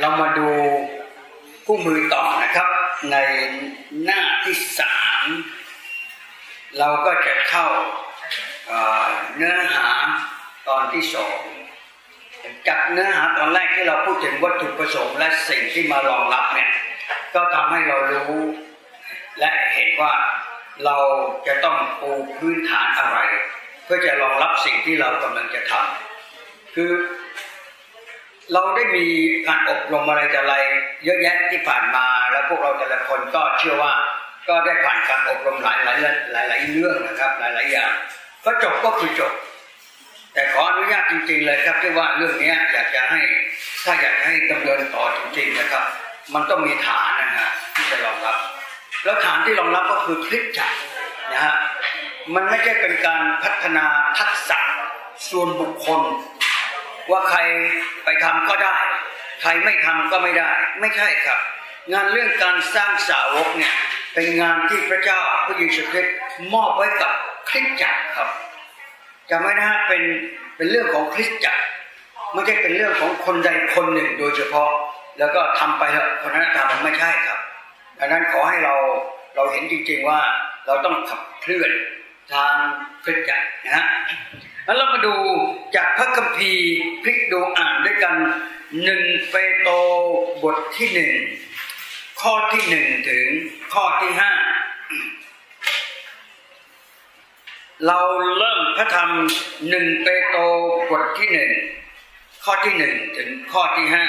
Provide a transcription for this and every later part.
เรามาดูคู่มือต่อนะครับในหน้าที่สามเราก็จะเข้าเนื้อหาตอนที่สองจากเนื้อหาตอนแรกที่เราพูดถึงวัตถุประสงค์และสิ่งที่มารองรับเนี่ยก็ทำให้เรารู้และเห็นว่าเราจะต้องปูพื้นฐานอะไร เพื่อจะรองรับสิ่งที่เรากำลังจะทำคือ เราได้มีการอบรมอะไรแต่อะไร เยอะแยะที่ผ่านมา แล้วพวกเราแต่ละคนก็เชื่อว่า ก็ได้ผ่านการอบรมหลายหลายหลายหลายเรื่องนะครับ หลายหลายอย่าง ก็จบก็คือจบ แต่ขออนุญาตจริง ๆ เลยครับที่ว่าเรื่องนี้อยากจะให้ถ้าอยากให้ดำเนินต่อจริงๆนะครับ มันต้องมีฐานนะฮะที่จะรองรับ แล้วฐานที่รองรับก็คือคลิปจักรนะฮะมันไม่ใช่เป็นการพัฒนาทักษะส่วนบุคคล ว่าใครไปทำก็ได้ ใครไม่ทำก็ไม่ได้ ไม่ใช่ครับ งานเรื่องการสร้างสาวกเนี่ยเป็นงานที่พระเจ้าพระเยซูคริสต์มอบไว้กับคริสตจักรครับจะไม่นะเป็นเป็นเรื่องของคริสตจักรไม่ใช่เป็นเรื่องของคนใดคนหนึ่งโดยเฉพาะ แล้วก็ทำไปแล้วคนนั้นทำมันไม่ใช่ครับดังนั้นขอให้เราเราเห็นจริงๆว่าเราต้องขับเคลื่อนทางคริสตจักรนะฮะ แล้วเรามาดูจากพระคัมภีร์พลิกดูอ่านด้วยกันหนึ่งเปโตรบทที่หนึ่งข้อที่หนึ่งถึงข้อที่ห้าเราเริ่มพระธรรมหนึ่งเปโตรบทที่หนึ่งข้อที่หนึ่งถึงข้อที่ห้า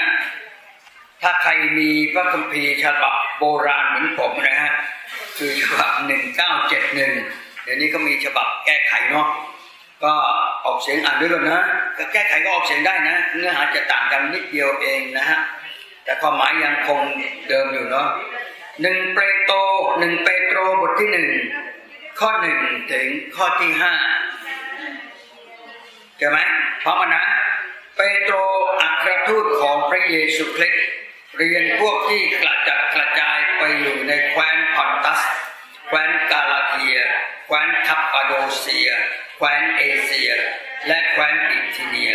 ถ้าใครมีพระคัมภีร์ฉบับโบราณเหมือนผมนะฮะคือฉบับหนึ่งเก้าเจ็ดหนึ่งเดี๋ยวนี้ก็มีฉบับแก้ไขเนาะ ก็ออกเสียงอ่านด้วยกันนะก็แก้ไขก็ออกเสียงได้นะ เนื้อหาจะต่างกันนิดเดียวเองนะฮะแต่ความหมายยังคงเดิมอยู่เนาะหนึ่งเปโตรหนึ่งเปโตรบทที่หนึ่งข้อหนึ่งถึงข้อที่ห้าใช่ไหมพร้อมนะเปโตรอัครทูตของพระเยซูคริสต์เรียนพวกที่กระจัดกระจายไปอยู่ในแคว้นพอนตัส แคว้นกาลาเทีย แคว้นคัปปาโดเซีย แคว้นเอเชีย และแคว้นอิทิเนีย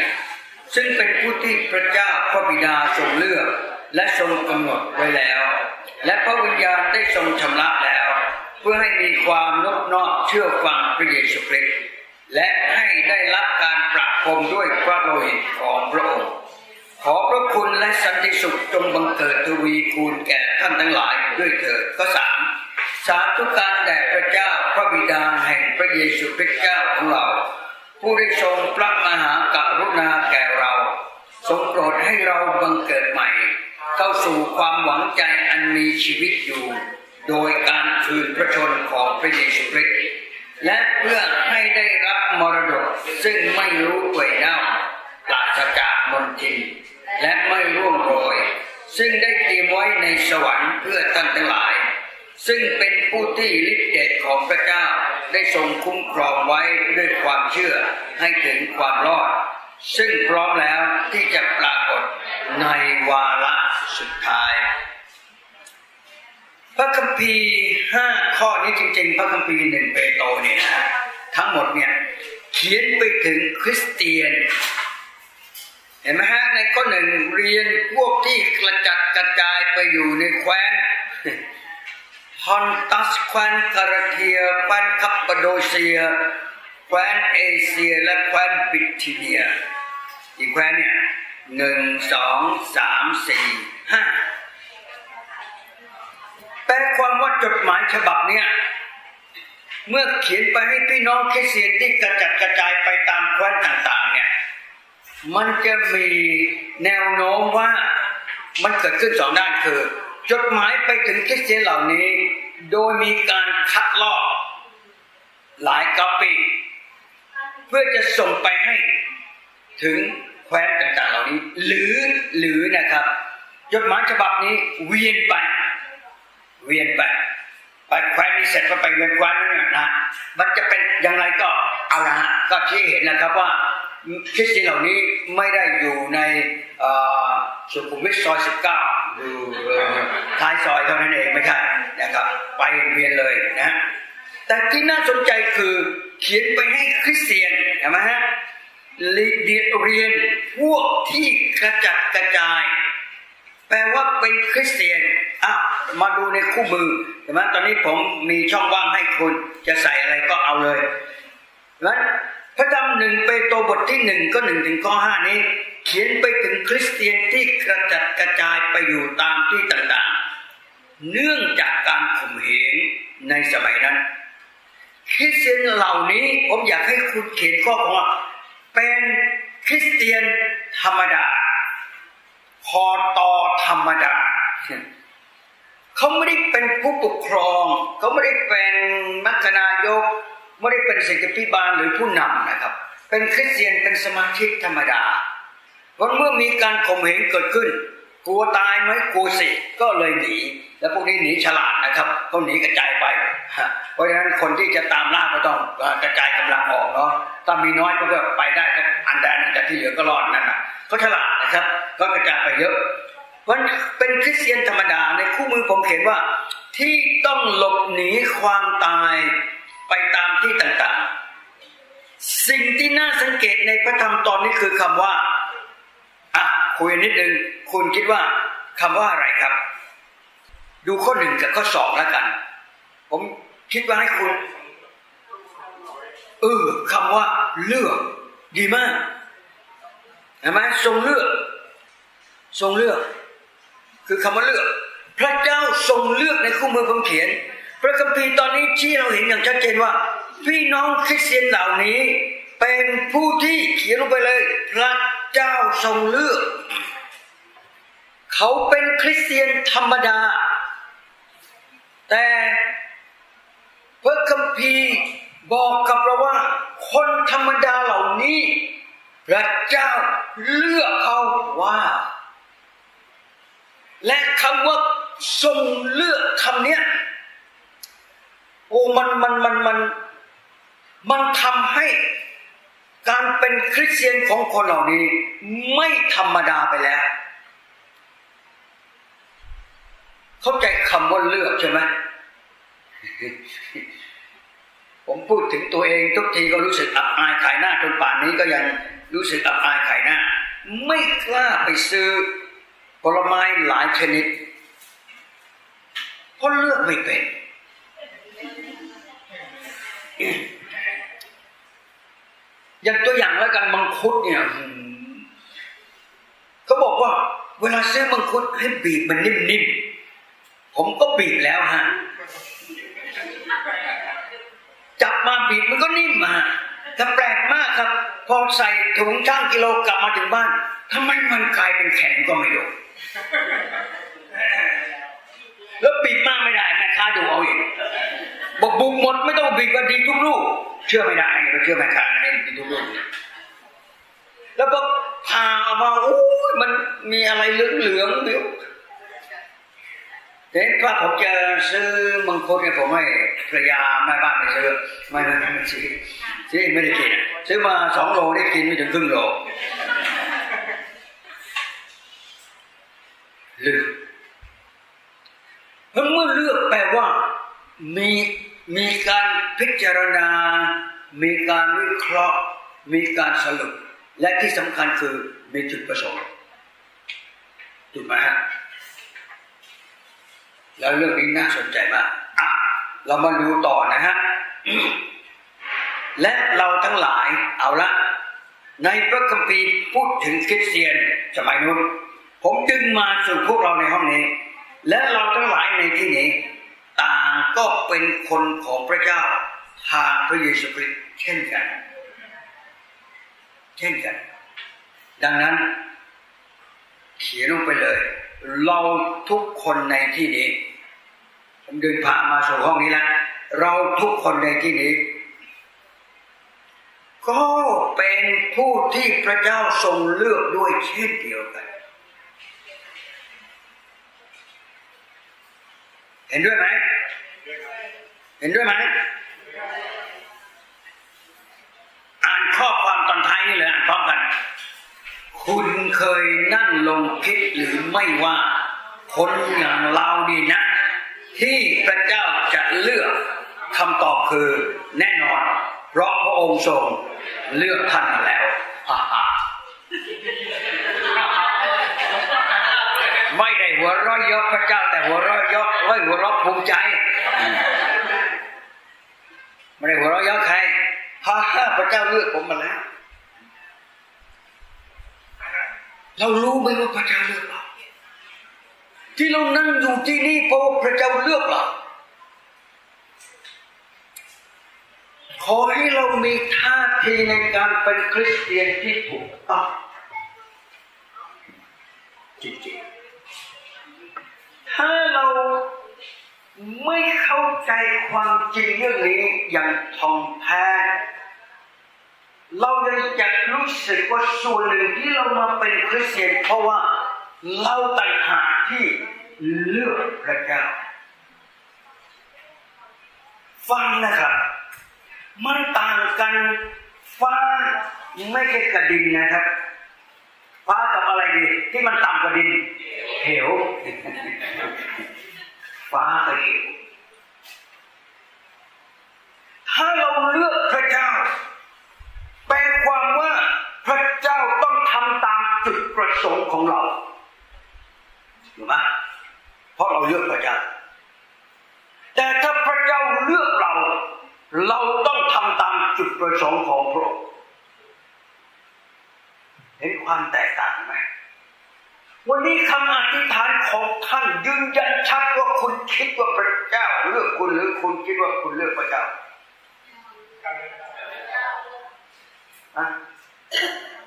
ซึ่งเป็นผู้ที่พระเจ้าพระบิดาทรงเลือกและทรงกำหนดไว้แล้ว และพระวิญญาณได้ทรงชำระแล้ว เพื่อให้มีความนบนอบเชื่อฟังพระเยซูคริสต์และให้ได้รับการปรับพรมด้วยพระโลหิตของพระองค์ขอพระคุณและสันติสุขจงบังเกิดทวีคูณแก่ท่านทั้งหลายด้วยเถิดก็สาม สาธุการแด่พระเจ้าพระบิดาแห่งพระเยซูคริสต์เจ้าของเรา ผู้ได้ทรงพระมหากรุณาแก่เรา ทรงโปรดให้เราบังเกิดใหม่ เข้าสู่ความหวังใจอันมีชีวิตอยู่ โดยการคืนพระชนของพระเยซูคริสต์และเพื่อให้ได้รับมรดกซึ่งไม่รู้เปื่อยเน่าปราศจากมนทินและไม่ร่วงโรย ซึ่งได้เตรียมไว้ในสวรรค์เพื่อท่านทั้งหลาย ซึ่งเป็นผู้ที่ฤทธิเดชของพระเจ้าได้ทรงคุ้มครองไว้ด้วยความเชื่อให้ถึงความรอด ซึ่งพร้อมแล้วที่จะปรากฏในวาระสุดท้าย พระคัมภีร์ห้าข้อนี้จริงๆ พระคัมภีร์หนึ่งเปโตรเนี่ยนะทั้งหมดเนี่ยเขียนไปถึงคริสเตียน เห็นไหมฮะในข้อหนึ่งเรียนพวกที่กระจัดกระจายไปอยู่ในแคว้น ปอนทัสแคว้นกาลาเทียแคว้นคัปปาโดเซียแคว้นเอเชีย และแคว้นบิธีเนีย อีกแคว้นเนี่ยหนึ่งสองสามสี่ห้าแปลความว่าจดหมายฉบับเนี้ยเมื่อเขียนไปให้พี่น้องคริสเตียนที่กระจัดกระจายไปตามแคว้นต่างๆเนี่ยมันจะมีแนวโน้มว่ามันเกิดขึ้นสองด้านคือ จดหมายไปถึงคริสเตียนเหล่านี้ โดยมีการคัดลอกหลายกอปีเพื่อจะส่งไปให้ถึงแคว้นต่างๆเหล่านี้ หรือหรือนะครับจดหมายฉบับนี้เวียนไป เวียนไปไปแคว้นนี้เสร็จก็ไปเวียนแคว้นนี้นะมันจะเป็นอย่างไรก็เอาละฮะก็ที่เห็นนะครับว่า คริสเตียนเหล่านี้ไม่ได้อยู่ในสุขุมวิทซอยสิบเก้าดูท้ายซอยเท่านั้นเองไม่ใช่นะครับ ไปเรียนเลยนะ แต่ที่น่าสนใจคือเขียนไปให้คริสเตียนเห็นไหมฮะเรียนพวกที่กระจัดกระจาย แปลว่าเป็นคริสเตียนอะมาดูในคู่มือใช่ไหมตอนนี้ผมมีช่องว่างให้คุณจะใส่อะไรก็เอาเลยนั้น พระธรรมหนึ่งเปโตรบทที่หนึ่งก็หนึ่งถึงข้อห้านี้ เขียนไปถึงคริสเตียนที่กระจัดกระจายไปอยู่ตามที่ต่างๆ เนื่องจากการข่มเหงในสมัยนั้น คริสเตียนเหล่านี้ผมอยากให้คุณเขียนข้อความเป็นคริสเตียนธรรมดาพอตอธรรมดาเขาไม่ได้เป็นผู้ปกครอง เขาไม่ได้เป็นมัคนายก ไม่ได้เป็นศิษย์พิบาลหรือผู้นำนะครับ เป็นคริสเตียนเป็นสมาชิกธรรมดาเพราะเมื่อมีการข่มเหงเกิดขึ้น กลัวตายไหมกลัวสิก็เลยหนี แล้วพวกนี้หนีฉลาดนะครับเขาหนีกระจายไป เพราะฉะนั้นคนที่จะตามล่าก็ต้องกระจายกำลังออกเนาะถ้ามีน้อยก็ไปได้แค่อันใดอันแต่ที่เหลือก็รอดนั่นนะก็ฉลาดนะครับ ก็กระจายไปเยอะเพราะเป็นคริสเตียนธรรมดาในคู่มือผมเขียนว่า ที่ต้องหลบหนีความตาย ไปตามที่ต่างๆ สิ่งที่น่าสังเกตในพระธรรมตอนนี้คือคำว่าอะคุยนิดนึงคุณคิดว่าคำว่าอะไรครับ ดูข้อหนึ่งกับข้อสองแล้วกัน ผมคิดว่าให้คุณเออคำว่าเลือก ดีมากเห็นไหมทรงเลือก ทรงเลือก คือคำว่าเลือก พระเจ้าทรงเลือกในคู่มือผมเขียน พระคัมภีร์ตอนนี้ที่เราเห็นอย่างชัดเจนว่า พี่น้องคริสเตียนเหล่านี้ เป็นผู้ที่เขียนลงไปเลย พระเจ้าทรงเลือก เขาเป็นคริสเตียนธรรมดา แต่พระคัมภีร์บอกกับเราว่า คนธรรมดาเหล่านี้ พระเจ้าเลือกเขาว่า และคำว่าทรงเลือกคำนี้ โอ้มันมันมันมันมันทำให้การเป็นคริสเตียนของคนเหล่านี้ ไม่ธรรมดาไปแล้ว เข้าใจคำว่าเลือกใช่ไหมผมพูดถึงตัวเองทุกทีก็รู้สึกอับอายขายหน้าจนป่านนี้ก็ยังรู้สึกอับอายขายหน้า ไม่กล้าไปซื้อผลไม้หลายชนิดเพราะเลือกไม่เป็น อย่างตัวอย่างแล้วกันมังคุดเนี่ยเขาบอกว่า เวลาซื้อมังคุดให้บีบมันนิ่มๆผมก็บีบแล้วฮะจับมาบีบมันก็นิ่มมาแต่แปลกมากครับ พอใส่ถุงช่างกิโลกลับมาถึงบ้านทำไมมันกลายเป็นแข็งก็ไม่รู้ แล้วบีบมากไม่ได้แม่ค้าดูเอาอีกบอกบุกหมดไม่ต้องบีบก็ดีทุกลูก เชื่อไม่ได้เราเชื่อแม่ค้าให้ดีทุกลูกแล้วก็พาออกมาโอ้ยมันมีอะไรเหลืองเหลืองเดี๋ยวเด็กถ้าผมจะซื้อมังคุดเนี่ยผมให้ภรรยาแม่บ้านไปซื้อไม่ไม่ไม่ซื้อซื้อไม่ได้กินซื้อมาสองโลได้กินไม่ถึงครึ่งโลเลือ เพราะเมื่อเลือกแปลว่ามีมีการพิจารณา มีการวิเคราะห์ มีการสรุป และที่สำคัญคือมีจุดประสงค์ถูกไหมฮะแล้วเรื่องนี้น่าสนใจมากอะเรามาดูต่อนะฮะและเราทั้งหลายเอาละ ในพระคัมภีร์พูดถึงคริสเตียนสมัยนู้นผมดึงมาสู่พวกเราในห้องนี้ และเราทั้งหลายในที่นี้ ต่างก็เป็นคนของพระเจ้าทางพระเยซูคริสต์เช่นกัน เช่นกัน ดังนั้น เขียนลงไปเลย เราทุกคนในที่นี้ผมเดินผ่านมาสู่ห้องนี้แล้วเราทุกคนในที่นี้ ก็เป็นผู้ที่พระเจ้าทรงเลือกด้วยเช่นเดียวกัน เห็นด้วยไหม เห็นด้วยไหม อ่านข้อความตอนท้ายนี่เลยอ่านพร้อมกัน คุณเคยนั่งลงคิดหรือไม่ว่า คนอย่างเราดีนะ ที่พระเจ้าจะเลือกคำตอบคือแน่นอน เพราะพระองค์ทรงเลือกท่านแล้วฮ่าฮ่าไม่ได้ วเราะยก พระเจ้า แต่หัวเราะยกเฮ้ยหัวเราะภูมิใจไม่ได้หัวเราะยกใครพาพระเจ้าเลือกผมมาแล้ว เรารู้ไหมว่าพระเจ้าเลือกเราที่เรานั่งอยู่ที่นี่เพราะพระเจ้าเลือกเราขอให้เรามีท่าทีในการเป็นคริสเตียนที่ถูกต้องจริงๆ ถ้าเราไม่เข้าใจความจริงเรื่องนี้อย่างท่องแท้เรายังจะรู้สึกว่าส่วนหนึ่งที่เรามาเป็นคริสเตียนเพราะว่าเราต่างหากที่เลือกพระเจ้าฟังนะครับมันต่างกันฟ้าไม่ใช่กระดินนะครับฟ้ากับอะไรดีที่มันต่ำกว่าดิน เหว ฟ้ากับเหว ถ้าเราเลือกพระเจ้า แปลความว่าพระเจ้าต้องทำตามจุดประสงค์ของเราถูกไหมเพราะเราเลือกพระเจ้า แต่ถ้าพระเจ้าเลือกเรา เราต้องทำตามจุดประสงค์ของพระองค์เห็นความแตกต่างไหม วันนี้คำอธิษฐานของท่านยืนยันชัดว่าคุณคิดว่าพระเจ้าเลือกคุณหรือคุณคิดว่าคุณเลือกพระเจ้า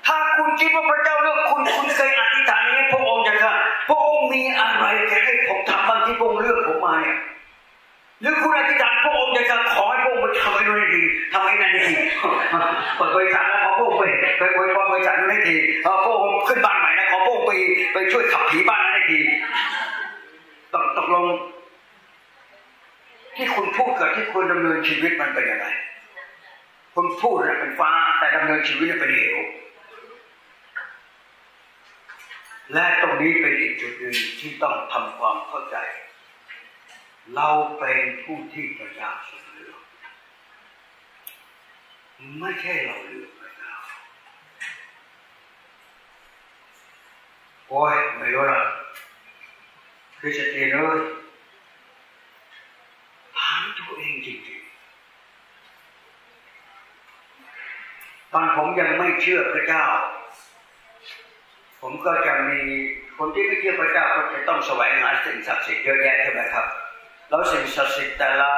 ถ้าคุณคิดว่าพระเจ้าเลือกคุณคุณเคยอธิษฐานนี้พระองค์ย่างไรพระองค์มีอะไรจะให้ผมทำบางที่พระองค์เลือกผมมาเนี่ยหรือคุณอธิษฐานพระองค์จะขอให้พระองค์ไปทำให้นู้นให้ดีทำให้นั่นให้ดีเปิดบริษัทแล้วขอพระองค์ไปไปบริษัทบริษัทนั้นให้ดีพระองค์ขึ้นบ้านใหม่นะ ขอพระองไปไปช่วยขับผีบ้านนั้นให้ดีตกตกลง ที่คุณพูดกับที่คุณดำเนินชีวิตมันเป็นยังไงคุณพูดเป็นฟ้า แต่ดำเนินชีวิตเป็นเหวและตรงนี้เป็นอีกจุดหนึ่งที่ต้องทำความเข้าใจ เราเป็นผู้ที่พระเจ้าทรงเลือกไม่ใช่เราเลือกพระเจ้า โอ้ยไม่รู้ละคือจะเตียนเลยถามตัวเองจริงๆตอนผมยังไม่เชื่อพระเจ้า ผมก็จะมีคนที่ไม่เชื่อพระเจ้าก็จะต้องแสวงหาสิ่งศักดิ์สิทธิ์เยอะแยะใช่ไหมครับ แล้วสิ่งศักดิ์สิทธิ์แต่ละ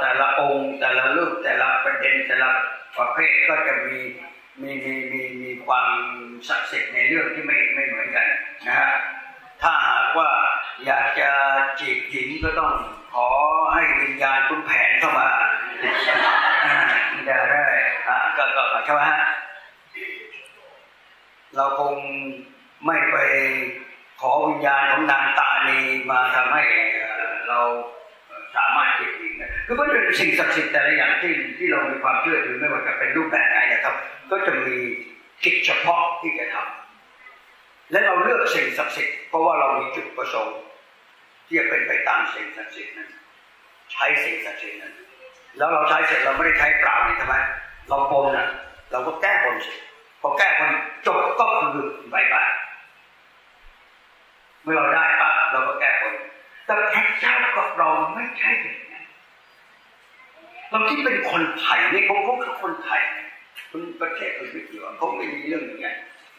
แต่ละองค์ แต่ละรูปแต่ละประเด็นแต่ละประเภทก็จะมีมีมีมีมีความศักดิ์สิทธิ์ในเรื่องที่ไม่ไม่เหมือนกัน นะถ้าหากว่าอยากจะจีบหญิงก็ต้องขอให้วิญญาณคุณแผนเข้ามาจะได้อ่าก็ก็ใช่ไหมฮะเราคงไม่ไปขอวิญญาณของนางตาลีมาทำให้เราสามารถเก็บอีกนะคือมันเป็นสิ่งศักดิ์สิทธิ์แต่ละอย่างที่ที่เรามีความเชื่อถือไม่ว่าจะเป็นรูปแบบไหนนะครับ ก็จะมีกิจเฉพาะที่จะทำ และเราเลือกสิ่งศักดิ์สิทธิ์เพราะว่าเรามีจุดประสงค์ที่จะเป็นไปตามสิ่งศักดิ์สิทธิ์นั้น ใช้สิ่งศักดิ์สิทธิ์นั้น แล้วเราใช้เสร็จเราไม่ได้ใช้เปล่านี่ทำไมเราบนอะ เราก็แก้บนสิพอแก้บนจบก็คือบายบายเมื่อเราได้ปั๊บเราก็แก้บนแต่พระเจ้ากับเราไม่ใช่แบบนั้นเราที่เป็นคนไทยนี่เขาเขาคือคนไทยคนประเทศอื่นไม่เกี่ยวเขาไม่มีเรื่องอย่างนี้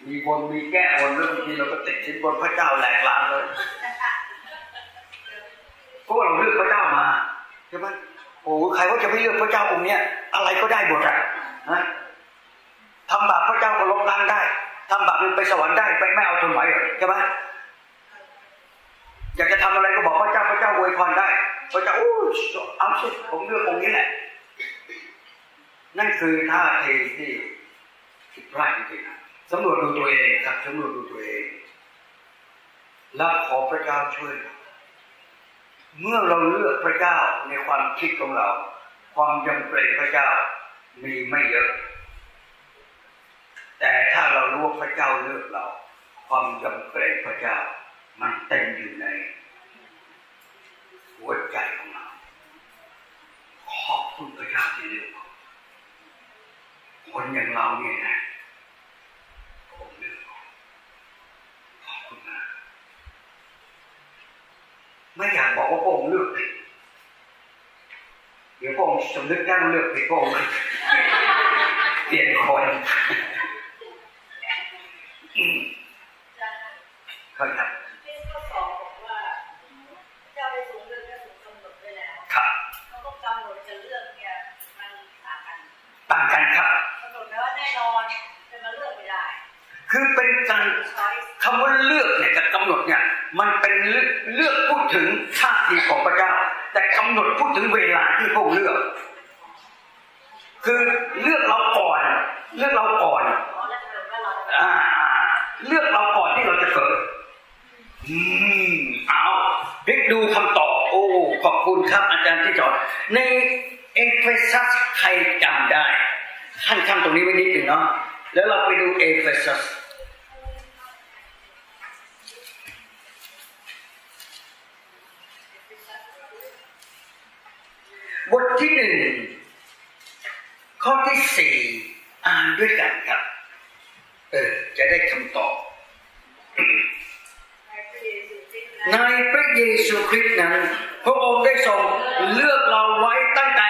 มีบนมีแก้บนเรื่องทีเราก็ติดสินบนพระเจ้าแหลกลานเลยเพราะเราเลือกพระเจ้ามาใช่ไหมโอ้ใครว่าจะไม่เลือกพระเจ้าองค์เนี้ยอะไรก็ได้หมดอะนะทำบาปพระเจ้าก็ลบล้างได้ทำบาปไปสวรรค์ได้ไปไม่เอาทนไหวเหรอใช่ไหมอยากจะทำอะไรก็บอกพระเจ้าพระเจ้าอวยพรได้พระเจ้าโอ้เอาสิผมเลือกองค์นี้แหละ นั่นคือท่าทีที่ผิดพลาดจริงๆ สำรวจดูตัวเองครับสำรวจดูตัวเองแล้วขอพระเจ้าช่วย เมื่อเราเลือกพระเจ้าในความคิดของเรา ความยำเกรงพระเจ้ามีไม่เยอะ แต่ถ้าเรารู้ว่าพระเจ้าเลือกเรา ความยำเกรงพระเจ้า มันเต็มอยู่ใน หัวใจของเราขอบคุณพระเจ้าที่เลือกคนอย่างเราเนี่ยนะผมเลือกขอบคุณมาก ไม่อยากบอกว่าพระองค์เลือกผิดเดี๋ยวพระองค์สมนึกได้เลือกผิดพระองค์เปลี่ยนคนเข้าใจครับต่างกันครับกำหนดแล้ว่าแน่นอนจะมาเลือกไม่ได้ คือเป็นการคำว่าเลือกเนี่ยกับกำหนดเนี่ย มันเป็นเลือกพูดถึงท่าทีของพระเจ้า แต่กำหนดพูดถึงเวลาที่พระองค์เลือก คือเลือกเราก่อน เลือกเราก่อนเลือกเราก่อนที่เราจะเกิด อืมเอาพลิกดูคำตอบโอ้ขอบคุณครับอาจารย์ที่จอดในเอเฟซัสใครจำได้คั่นคำตรงนี้ไว้นิดหนึ่งเนาะแล้วเราไปดูเอเฟซัส บทที่หนึ่งข้อที่สี่อ่านด้วยกันครับ เออ จะได้คำตอบในพระเยซูคริสต์นั้นพระองค์ได้ทรงเลือกเราไว้ตั้งแต่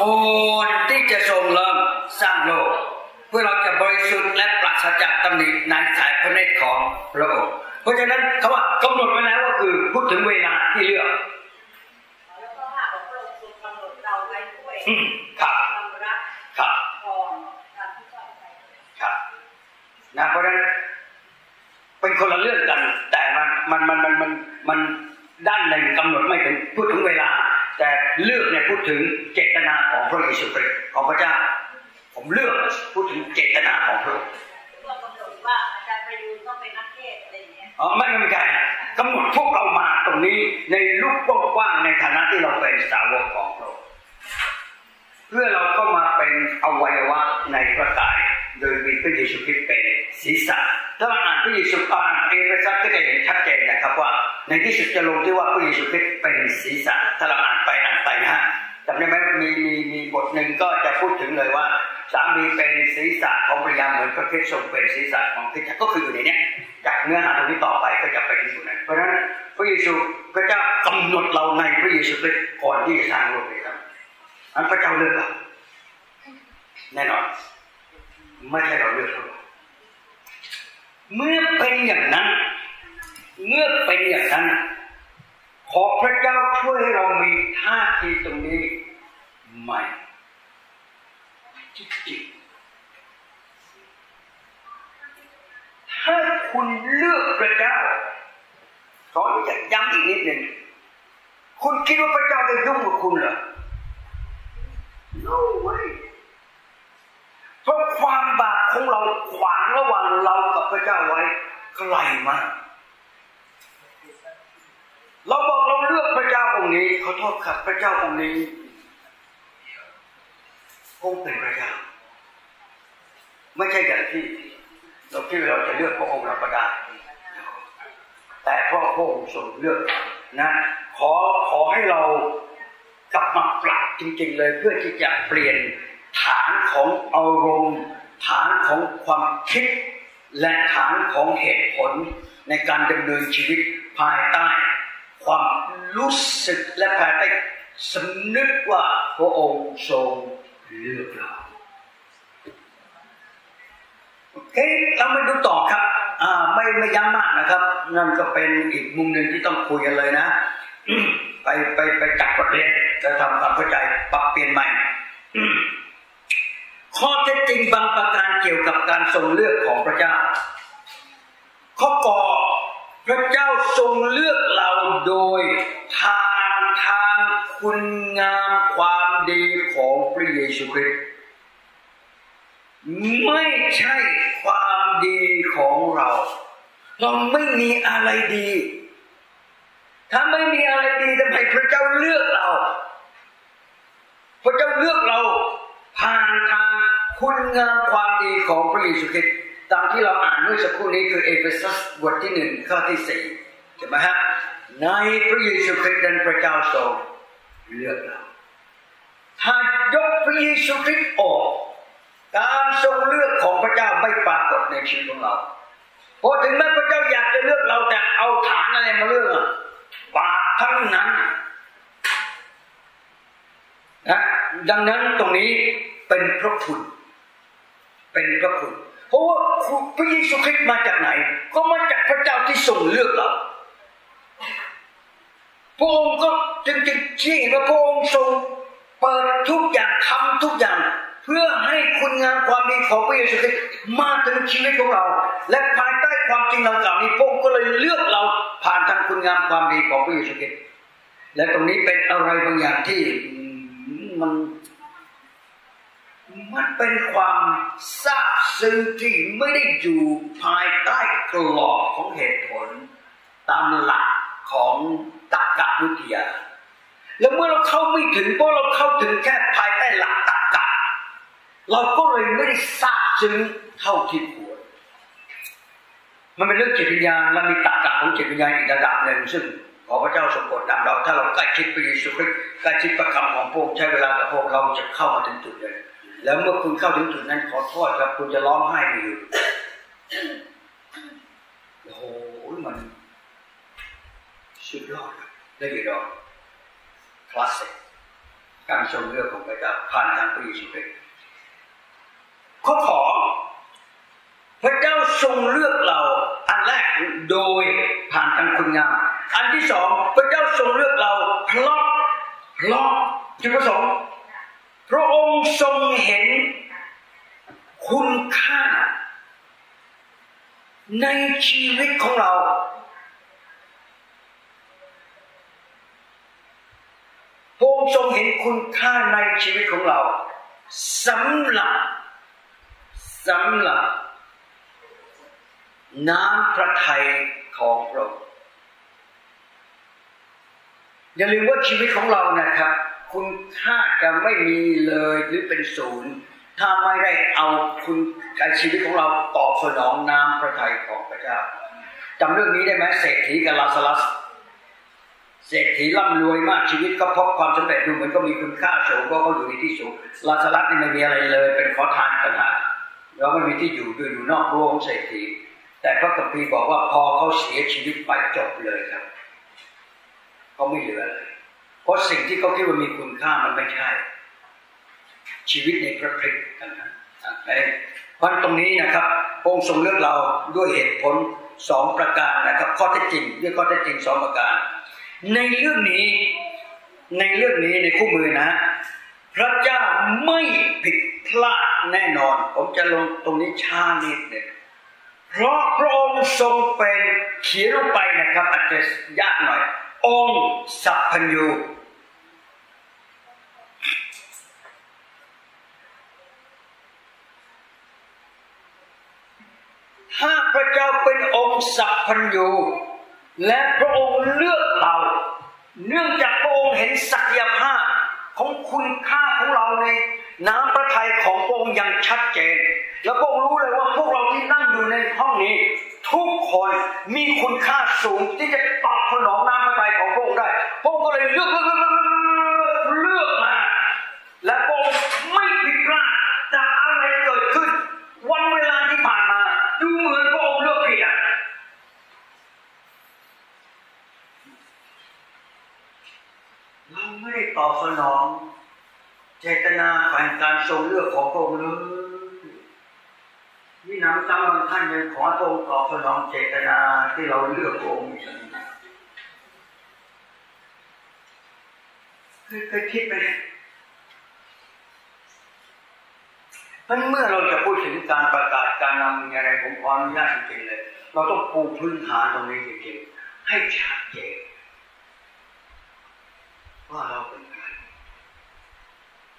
ก่อนที่จะทรงเริ่มสร้างโลก เพื่อเราจะบริสุทธิ์และปราศจากตำหนิในสายพระเนตรของพระองค์เพราะฉะนั้นเขาว่ากำหนดไว้แล้วก็คือพูดถึงเวลาที่เลือก อืมครับครับครับนะเพราะฉะนั้นเป็นคนละเรื่องกัน แต่มันมันมันมันมันด้านหนึ่งกำหนดไม่ถึงพูดถึงเวลา แต่เลือกเนี่ยพูดถึงเจตนาของพระเยซูคริสต์ของพระเจ้า ผมเลือกพูดถึงเจตนาของพระองค์ว่าอาจารย์ประยูนต้องเป็นนักเทศอะไรอย่างเงี้ยอ๋อไม่ไม่ใช่กำหนดพวกเรามาตรงนี้ในลูกกว้างในฐานะที่เราเป็นสาวกของพระองค์ เพื่อเราก็มาเป็นอวัยวะในพระกาย โดยมีพระเยซูคริสต์เป็นศีรษะ ถ้าเราอ่านพระเยซูอ่านเอเฟซัสก็จะเห็นชัดเจนนะครับว่า ในที่สุดจะลงที่ว่าพระเยซูคริสต์เป็นศีรษะ ถ้าเราอ่านไปอ่านไปนะฮะจำได้ไหมมีมีมีบทหนึ่งก็จะพูดถึงเลยว่าสามีเป็นศีรษะของภรรยาเหมือนพระคริสต์ทรงเป็นศีรษะของคริสต์ก็คืออยู่ในนี้จากเนื้อหาตรงนี้ต่อไปก็จะไปที่สุดนั้นเพราะฉะนั้นพระเยซูพระเจ้ากำหนดเราในพระเยซูคริสต์ก่อนที่จะสร้างโลกนี้ อันพระเจ้าเลือกเราแน่นอนไม่ใช่เราเลือกเขาเมื่อเป็นอย่างนั้น เมื่อเป็นอย่างนั้น ขอพระเจ้าช่วยให้เรามีท่าทีตรงนี้ใหม่จริงถ้าคุณเลือกพระเจ้าขออยากย้ำอีกนิดหนึ่งคุณคิดว่าพระเจ้าจะยุ่งกับคุณเหรอ no way เพราะความบาปของเราขวางระหว่างเรากับพระเจ้าไว้ไกลมากเราบอกเราเลือกพระเจ้าองค์นี้เขาโทษครับพระเจ้าองค์นี้คงเป็นพระเจ้าไม่ใช่อย่างที่เราที่เราจะเลือกพระองค์เราก็ได้แต่พระองค์ทรงเลือกนะ ขอขอให้เรา กลับมาปรับจริงๆเลยเพื่อที่จะเปลี่ยนฐานของอารมณ์ฐานของความคิด และฐานของเหตุผลในการดำเนินชีวิตภายใต้ ความรู้สึกและภายใต้สำนึกว่าพระองค์ทรงเลือกเราโอเคเรามาดูต่อครับไม่ไม่ย้ำมากนะครับ นั่นก็เป็นอีกมุมหนึ่งที่ต้องคุยกันเลยนะ ไปไปไปจับบทเรียนจะทำความเข้าใจปรับเปลี่ยนใหม่ข้อเท็จจริงบางประการเกี่ยวกับการทรงเลือกของพระเจ้า ข้อกอพระเจ้าทรงเลือกเราโดยทางทางคุณงามความดีของพระเยซูคริสต์ไม่ใช่ความดีของเรา เราไม่มีอะไรดี ถ้าไม่มีอะไรดีทำไมพระเจ้าเลือกเรา พระเจ้าเลือกเราผ่านทางคุณงามความดีของพระเยซูคริสต์ตามที่เราอ่านเมื่อสักครู่นี้คือเอเฟซัสบทที่หนึ่งข้อที่สี่ใช่ไหมฮะในพระเยซูคริสต์นั้นพระเจ้าทรงเลือกเราหายกพระเยซูคริสต์ออกการทรงเลือกของพระเจ้าไม่ปรากฏในชีวิตของเราพอถึงแม้พระเจ้าอยากจะเลือกเราแต่เอาฐานอะไรมาเลือกอะ บาปทั้งนั้นนะดังนั้นตรงนี้เป็นพระคุณ เป็นพระคุณเพราะว่าพระเยซูคริสต์มาจากไหน ก็มาจากพระเจ้าที่ทรงเลือกเราพระองค์ก็จึงจึงชี้ว่าพระองค์ทรงเปิดทุกอย่างทำทุกอย่าง เพื่อให้คุณงามความดีของพระเยซูคริสต์มาถึงชีวิตของเรา และภายใต้ความจริงดังกล่าวนี้พระองค์ก็เลยเลือกเราผ่านทางคุณงามความดีของพระเยซูคริสต์และตรงนี้เป็นอะไรบางอย่างที่มันมันเป็นความซาบซึ้งที่ไม่ได้อยู่ภายใต้กรอบของเหตุผล ตามหลักของตรรกวิทยา แล้วเมื่อเราเข้าไม่ถึงเพราะเราเข้าถึงแค่ภายใต้หลักตรร เราก็เลยไม่ได้ซาบซึ้งเท่าที่ควร มันเป็นเรื่องจิตวิญญาณและมีตรรกะของจิตวิญญาณอีกระดับหนึ่งซึ่งขอพระเจ้าทรงโปรดนำเรา ถ้าเราใกล้ชิดพระเยซูคริสต์ใกล้ชิดประคำของพระองค์ใช้เวลากับพระองค์เราจะเข้ามาถึงจุดเลยแล้วเมื่อคุณเข้าถึงจุดนั้นขอโทษครับคุณจะร้องไห้ไม่หยุดโอ้โหมันสุดยอดได้ยินดอกคลาสสิกการทรงเลือกของพระเจ้าผ่านทางพระเยซูคริสต์ ข้อขอ พระเจ้าทรงเลือกเรา อันแรกโดยผ่านทางคุณงามอันที่สองพระเจ้าทรงเลือกเราเพราะเพราะจุดประสงค์พระองค์ทรงเห็นคุณค่า ในชีวิตของเรา พระองค์ทรงเห็นคุณค่าในชีวิตของเราสำหรับ สำหรับน้ำพระทัยของพระองค์อย่าลืมว่าชีวิตของเรานะครับ คุณค่าจะไม่มีเลยหรือเป็นศูนย์ ถ้าไม่ได้เอาคุณการชีวิตของเราตอบสนองน้ำพระทัยของพระเจ้าจำเรื่องนี้ได้ไหมเศรษฐีกับลาซาลัสเศรษฐีร่ำรวยมากชีวิตก็พบความสำเร็จดูเหมือนก็มีคุณค่าสูงก็เขาอยู่ในที่สูงลาซาลัสนี่ไม่มีอะไรเลย เป็นขอทานต่างหาก แล้วไม่มีที่อยู่ด้วยอยู่นอกรั้วของเศรษฐีแต่พระคัมภีบอกว่าพอเขาเสียชีวิตไปจบเลยครับเขาไม่เหลือเลยเพราะสิ่งที่เขาคิดว่ามีคุณค่ามันไม่ใช่ ชีวิตในพระคริสต์นะเพราะตรงนี้นะครับองค์ทรงเลือกเราด้วยเหตุผลสองประการนะครับ ข้อเท็จจริงด้วยข้อเท็จจริงสองประการ ในเรื่องนี้ในเรื่องนี้ในคู่มือนะ พระเจ้าไม่ผิด พลาดแน่นอน ผมจะลงตรงนี้ช้านิดหนึ่งเพราะพระองค์ทรงเป็นเขียนลงไปนะครับอาจจะยากหน่อย องค์สัพพัญญูถ้าพระเจ้าเป็นองค์สัพพัญญูและพระองค์เลือกเรา เนื่องจากพระองค์เห็นศักยภาพของคุณค่าของเราใน น้ำพระทัยของพระองค์ยังชัดเจน แล้วพระองค์รู้เลยว่าพวกเราที่นั่งอยู่ในห้องนี้ ทุกคนมีคุณค่าสูงที่จะตอบสนองน้ำพระทัยของพระองค์ได้พระองค์ก็เลยเลือกเลือกเลือกเลือกมาและพระองค์ำบางท่านยังขอพระองค์ตอบสนองเจตนาที่เราเลือกองค์เคยเคยคิดไหมมันเมื่อเราจะพูดถึงการประกาศการนำอะไรผมขออนุญาตจริงๆเลย เราต้องปูพื้นฐานตรงนี้จริงๆให้ชัดเจนว่าเราเป็นใคร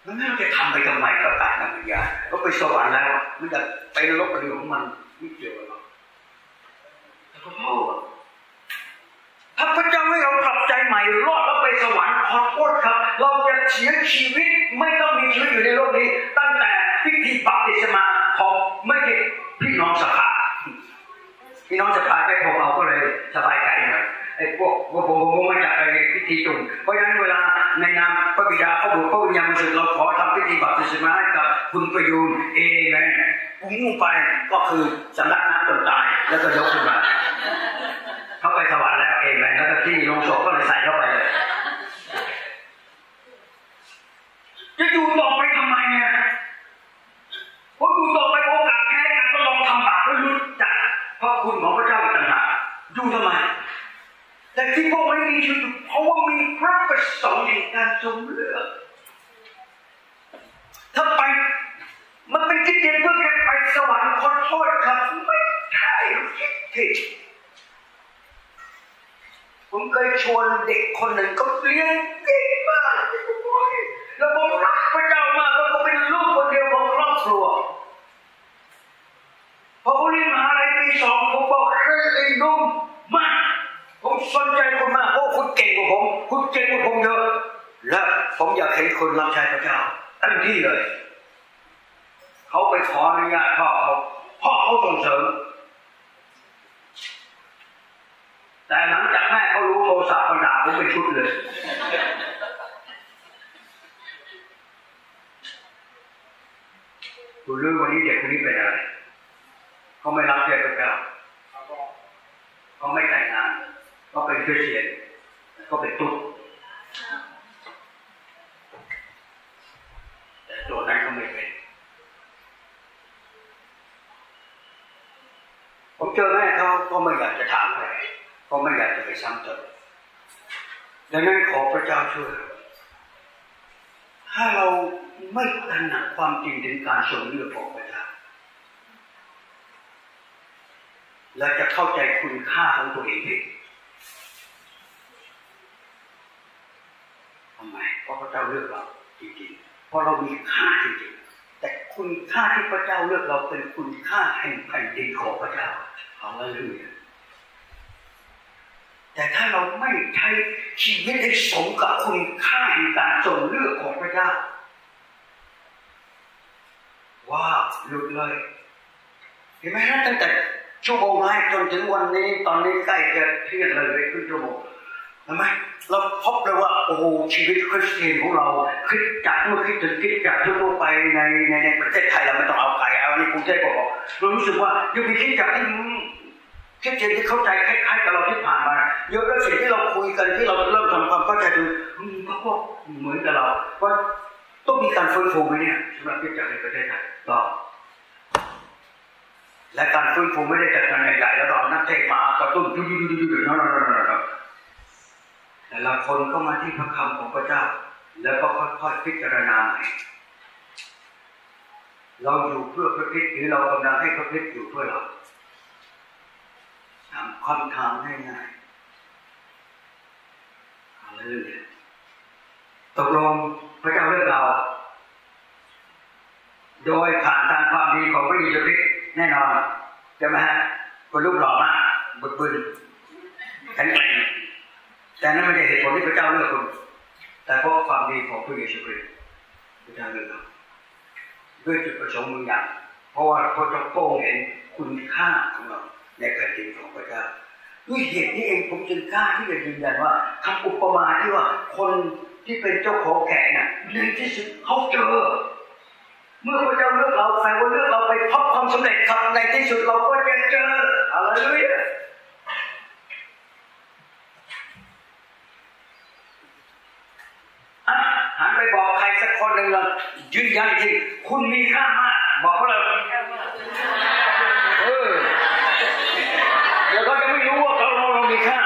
แล้วไม่เราจะทำไปทำไมประกาศนำวิญญาณก็ไปสวรรค์แล้ว มันจะไปนรกเรื่องของมัน ไม่เกี่ยวกับเราแต่ก็พ่อถ้าพระเจ้าให้เรากลับใจใหม่รอดแล้วไปสวรรค์ขอโทษครับ เราจะเสียชีวิตไม่ต้องมีชีวิตอยู่ในโลกนี้ ตั้งแต่พิธีบัพติศมาของไม่ใช่พี่น้องสภาพี่น้องสภาได้พวกเราก็เลยสบายใจหน่อย ไอ้พวกว่าผมผมมาจากไอ้พิธีจุ่มเพราะฉะนั้นเวลาในนามพระบิดาพระบุตรพระวิญญาณบริสุทธิ์เราขอทำพิธีบัพติศมาให้กับคุณประยูนเองไงผมลงไปก็คือสำลักน้ำจนตายแล้วก็ยกขึ้นมาเข้าไปสวรรค์แล้วเองไงแล้วก็ที่ลงศพก็เลยใส่เข้าไปเลยจะอยู่ต่อไปทำไมเนี่ะผมอยู่ต่อ ชีวิตเพราะว่ามีพระประสงค์ในการทรงเลือกถ้าไปมันเป็นที่เดียนเพื่อแค่ไปสวรรค์ขอโทษครับไม่ใช่คิดผิดผมเคยชวนเด็กคนหนึ่งก็เรียนเก่งมากแล้วผมรักพระเจ้ามากคนเดียวของครอบครัวพอผมเรียนมหาลัยปีสองผมบอกเฮ้ยไอ้นุ่มมากผมสนใจคุณมากเพราะคุณเก่งกว่าผมคุณเก่งกว่าผมเยอะและผม อยากเห็นรับใช้พระเจ้าทันที่เลย เขาไปขออนุญาตพ่อเขาพ่อเขาส่งเสริม แต่หลังจากแม่เขารู้โทรศัพท์ปัญหาผมเป็นชุดเลย ดูเรื่องวันนี้เด็กคนนี้เป็นอะไรเขาไม่รับใช้พระเจ้าเขาไม่แต่งงานเขาเป็นเคริสเตียนเขาเป็นตุ๊กแต่ตัวนั้นเขาไม่เป็นผมเจอแม่เขาก็ไม่อยากจะถามอะไรก็ไม่อ ยากจะไปซ้ำเติมดังนั้นขอพระเจ้าช่วย ถ้าเราไม่ตระหนักความจริงถึงการทรงเลือกของพระเจ้าเราจะเข้าใจคุณค่าของตัวเองผิดทำไมเพราะพระเจ้าเลือกเราจริงๆ เพราะเรามีค่าจริงๆ แต่คุณค่าที่พระเจ้าเลือกเราเป็นคุณค่าแห่งแผ่นดินของพระเจ้าเอาละลูย แต่ถ้าเราไม่ใช้ชีวิตให้สมกับคุณค่าแห่งการทรงเลือกของพระเจ้าว้าหลุดเลยเห็นไหมฮะตั้งแต่ชั่วโมงแรกจนถึงวันนี้ ตอนนี้ใกล้จะเที่ยงเลยครึ่งชั่วโมงเห็นไหมเราพบเลยว่าโอ้โหชีวิตคริสเตียนของเราคิดจากเมื่อคิดถึงคิดจากทั่วไปในในในประเทศไทยเราไม่ต้องเอาไกลเอาในกรุงเทพบอกเรารู้สึกว่ายังมีคิดจากที่ คริสเตียนที่เข้าใจคล้ายๆกับเราที่ผ่านมาเยอะแล้วสิ่งที่เราคุยกันที่เราเริ่มทำความเข้าใจดูมันก็เหมือนกับเราว่าต้องมีการฟื้นฟูไหมเนี่ยสำหรับคิจากในประเทศไทยต่อและการฟื้นฟูไม่ได้จัดการใหญ่ๆแล้วก็นักเทศมากระตุ้นดุๆๆๆนั่นๆแต่ละคนก็มาที่พระคำของพระเจ้า แล้วก็ค่อยๆพิจารณาใหม่เราอยู่เพื่อพระคิดหรือเรากำลังให้พระคิดอยู่เพื่อเรา คำถามง่ายๆอะไรเลยตกลงพระเจ้าเลือกเรา โดยผ่านทางความดีของพระเยซูคริสต์แน่นอนใช่ไหมฮะคนรูปหล่อมากบึกบึนแข็งแกร่งแต่นั้นไม่ใช่เหตุผลที่พระเจ้าเลือกคุณ แต่เพราะความดีของพระเยซูคริสต์พระเจ้าเลือกเราด้วยจุดประสงค์บางอย่าง เพราะว่าพระเจ้าโป้งเห็นคุณค่าของเรา ในแผ่นดินของพระเจ้าด้วยเหตุนี้เองผมจึงกล้าที่จะยืนยันว่าคำอุปมาที่ว่าคนที่เป็นเจ้าของแกะน่ะในที่สุดเขาเจอ เมื่อพระเจ้าเลือกเราแปลว่าเลือกเราไปพบความสำเร็จครับในที่สุดเราก็จะเจออะไรเลยหันไปบอกใครสักคนหนึ่งเลยยืนยันจริงคุณมีค่ามาก บอกเขาเลยเออเดี๋ยวเขาจะไม่รู้ว่าเราเรามีค่า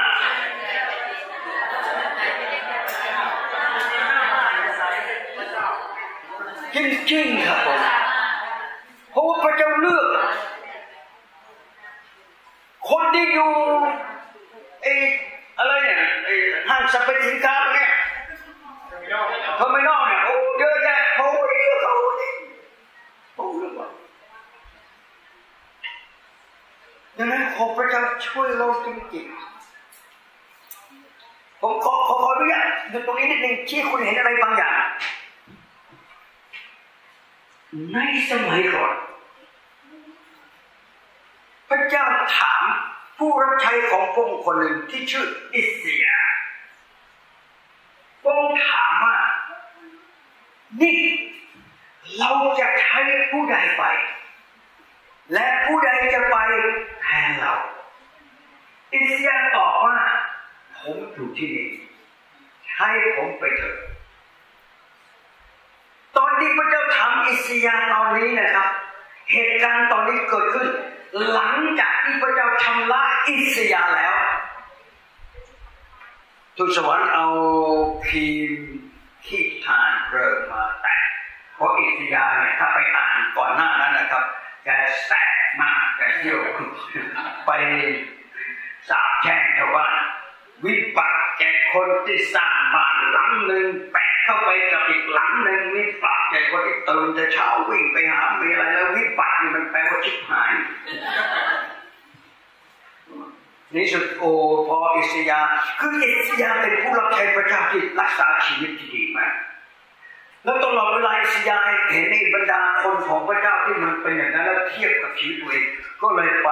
จริงครับผมเพราะว่าพระเจ้าเลือก คนที่อยู่ไอ้อะไรเนี่ยไอ้ห้างสรรพสินค้าเนี่ยเขาไม่นอกเนี่ยโอ้เยอะแยะเขาเลือกเขาดิเขาเลือกว่าดังนั้นขอพระเจ้าช่วยเราจริงๆผมขอขอขออนุญาตอยู่ตรงนี้นิดนึงที่คุณเห็นอะไรบางอย่าง ในสมัยก่อน พระเจ้าถามผู้รับใช้ของพระองค์คนหนึ่งที่ชื่ออิสเซียพระองค์ถามว่านี่เราจะใช้ผู้ใดไป และผู้ใดจะไปแทนเรา อิสเซียตอบว่า ผมอยู่ที่นี่ ให้ผมไปเถอะ ตอนที่พระเจ้าถามอิสยาตอนนี้นะครับ เหตุการณ์ตอนนี้เกิดขึ้น หลังจากที่พระเจ้าชำระอิสยาแล้วทูตสวรรค์เอาคีมที่ทานเริงมาแตะเพราะอิสยาเนี่ยถ้าไปอ่านก่อนหน้านั้นนะครับแกแสบมากแกเที่ยวไปสาบแช่งชาวบ้าน วิบัติแก่คนที่สร้างบ้านหลังหนึ่งแปะเข้าไปกับอีกหลังหนึ่งวิบัติแก่คนที่ตื่นแต่เช้าวิ่งไปหาเมีอะไรแล้ววิบัตินี่มันแปลว่าชิบหายนี่สุโอพออิสยา คืออิสยาเป็นผู้รับใช้พระเจ้าที่รักษาชีวิตที่ดีมากแล้วตลอดเวลาอิสยาเห็นในบรรดาคนของพระเจ้าที่มันเป็นอย่างนั้นแล้วเทียบกับชีวิตตัวเองก็เลยไป